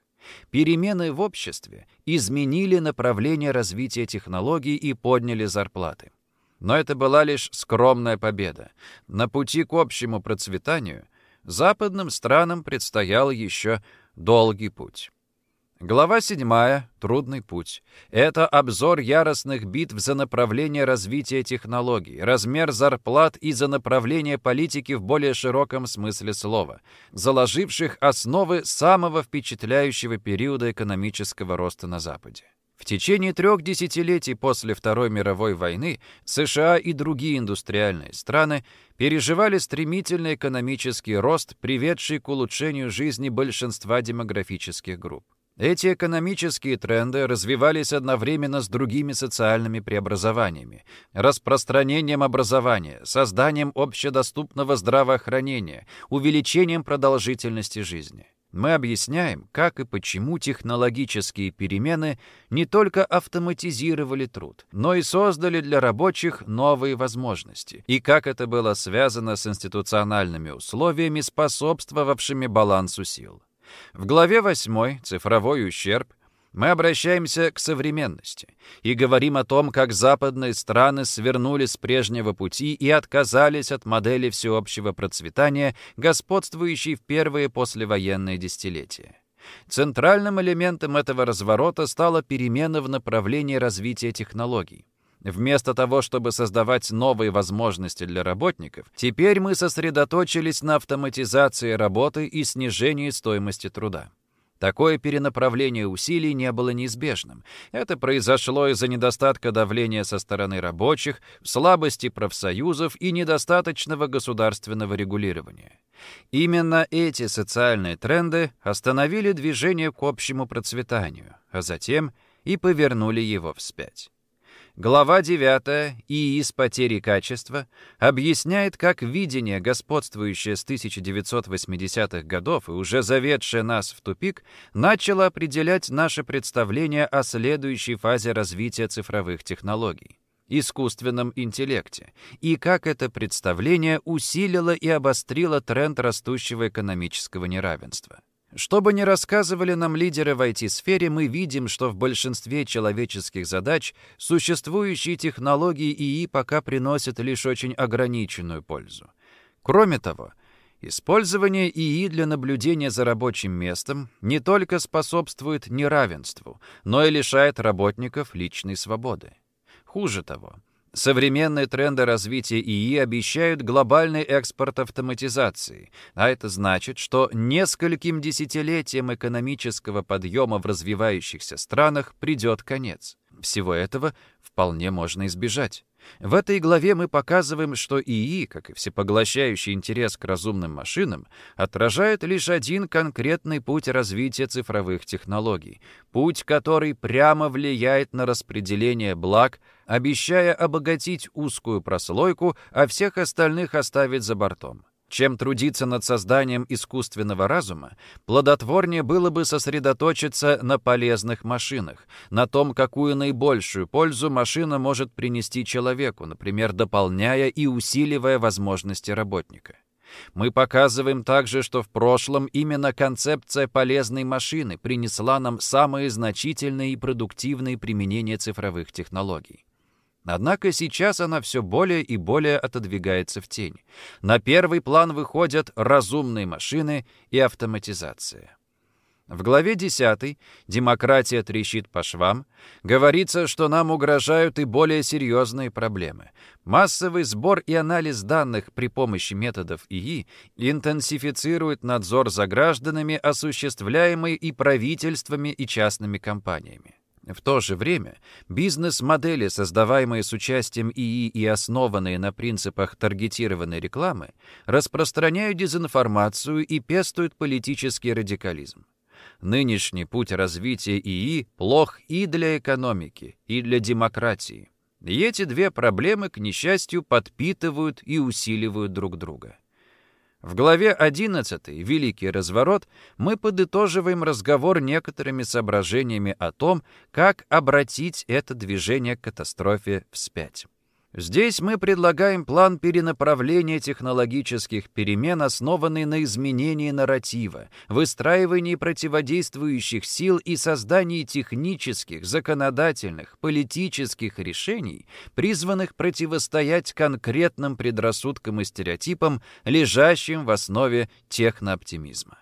Перемены в обществе изменили направление развития технологий и подняли зарплаты. Но это была лишь скромная победа. На пути к общему процветанию западным странам предстоял еще долгий путь. Глава 7. Трудный путь. Это обзор яростных битв за направление развития технологий, размер зарплат и за направление политики в более широком смысле слова, заложивших основы самого впечатляющего периода экономического роста на Западе. В течение трех десятилетий после Второй мировой войны США и другие индустриальные страны переживали стремительный экономический рост, приведший к улучшению жизни большинства демографических групп. Эти экономические тренды развивались одновременно с другими социальными преобразованиями, распространением образования, созданием общедоступного здравоохранения, увеличением продолжительности жизни. Мы объясняем, как и почему технологические перемены не только автоматизировали труд, но и создали для рабочих новые возможности, и как это было связано с институциональными условиями, способствовавшими балансу сил. В главе 8 «Цифровой ущерб» мы обращаемся к современности и говорим о том, как западные страны свернули с прежнего пути и отказались от модели всеобщего процветания, господствующей в первые послевоенные десятилетия. Центральным элементом этого разворота стала перемена в направлении развития технологий. Вместо того, чтобы создавать новые возможности для работников, теперь мы сосредоточились на автоматизации работы и снижении стоимости труда. Такое перенаправление усилий не было неизбежным. Это произошло из-за недостатка давления со стороны рабочих, слабости профсоюзов и недостаточного государственного регулирования. Именно эти социальные тренды остановили движение к общему процветанию, а затем и повернули его вспять. Глава 9 «ИИ с потерей качества» объясняет, как видение, господствующее с 1980-х годов и уже заведшее нас в тупик, начало определять наше представление о следующей фазе развития цифровых технологий — искусственном интеллекте, и как это представление усилило и обострило тренд растущего экономического неравенства. Что бы ни рассказывали нам лидеры в IT-сфере, мы видим, что в большинстве человеческих задач существующие технологии ИИ пока приносят лишь очень ограниченную пользу. Кроме того, Использование ИИ для наблюдения за рабочим местом не только способствует неравенству, но и лишает работников личной свободы. Хуже того, Современные тренды развития ИИ обещают глобальный экспорт автоматизации, а это значит, что нескольким десятилетиям экономического подъема в развивающихся странах придет конец. Всего этого вполне можно избежать. В этой главе мы показываем, что ИИ, как и всепоглощающий интерес к разумным машинам, отражает лишь один конкретный путь развития цифровых технологий, путь, который прямо влияет на распределение благ, обещая обогатить узкую прослойку, а всех остальных оставить за бортом. Чем трудиться над созданием искусственного разума, плодотворнее было бы сосредоточиться на полезных машинах, на том, какую наибольшую пользу машина может принести человеку, например, дополняя и усиливая возможности работника. Мы показываем также, что в прошлом именно концепция полезной машины принесла нам самые значительные и продуктивные применения цифровых технологий. Однако сейчас она все более и более отодвигается в тень. На первый план выходят разумные машины и автоматизация. В главе 10 «Демократия трещит по швам» говорится, что нам угрожают и более серьезные проблемы. Массовый сбор и анализ данных при помощи методов ИИ интенсифицирует надзор за гражданами, осуществляемый и правительствами, и частными компаниями. В то же время бизнес-модели, создаваемые с участием ИИ и основанные на принципах таргетированной рекламы, распространяют дезинформацию и пестуют политический радикализм. Нынешний путь развития ИИ плох и для экономики, и для демократии. И эти две проблемы, к несчастью, подпитывают и усиливают друг друга. В главе 11 «Великий разворот» мы подытоживаем разговор некоторыми соображениями о том, как обратить это движение к катастрофе вспять. Здесь мы предлагаем план перенаправления технологических перемен, основанный на изменении нарратива, выстраивании противодействующих сил и создании технических, законодательных, политических решений, призванных противостоять конкретным предрассудкам и стереотипам, лежащим в основе технооптимизма.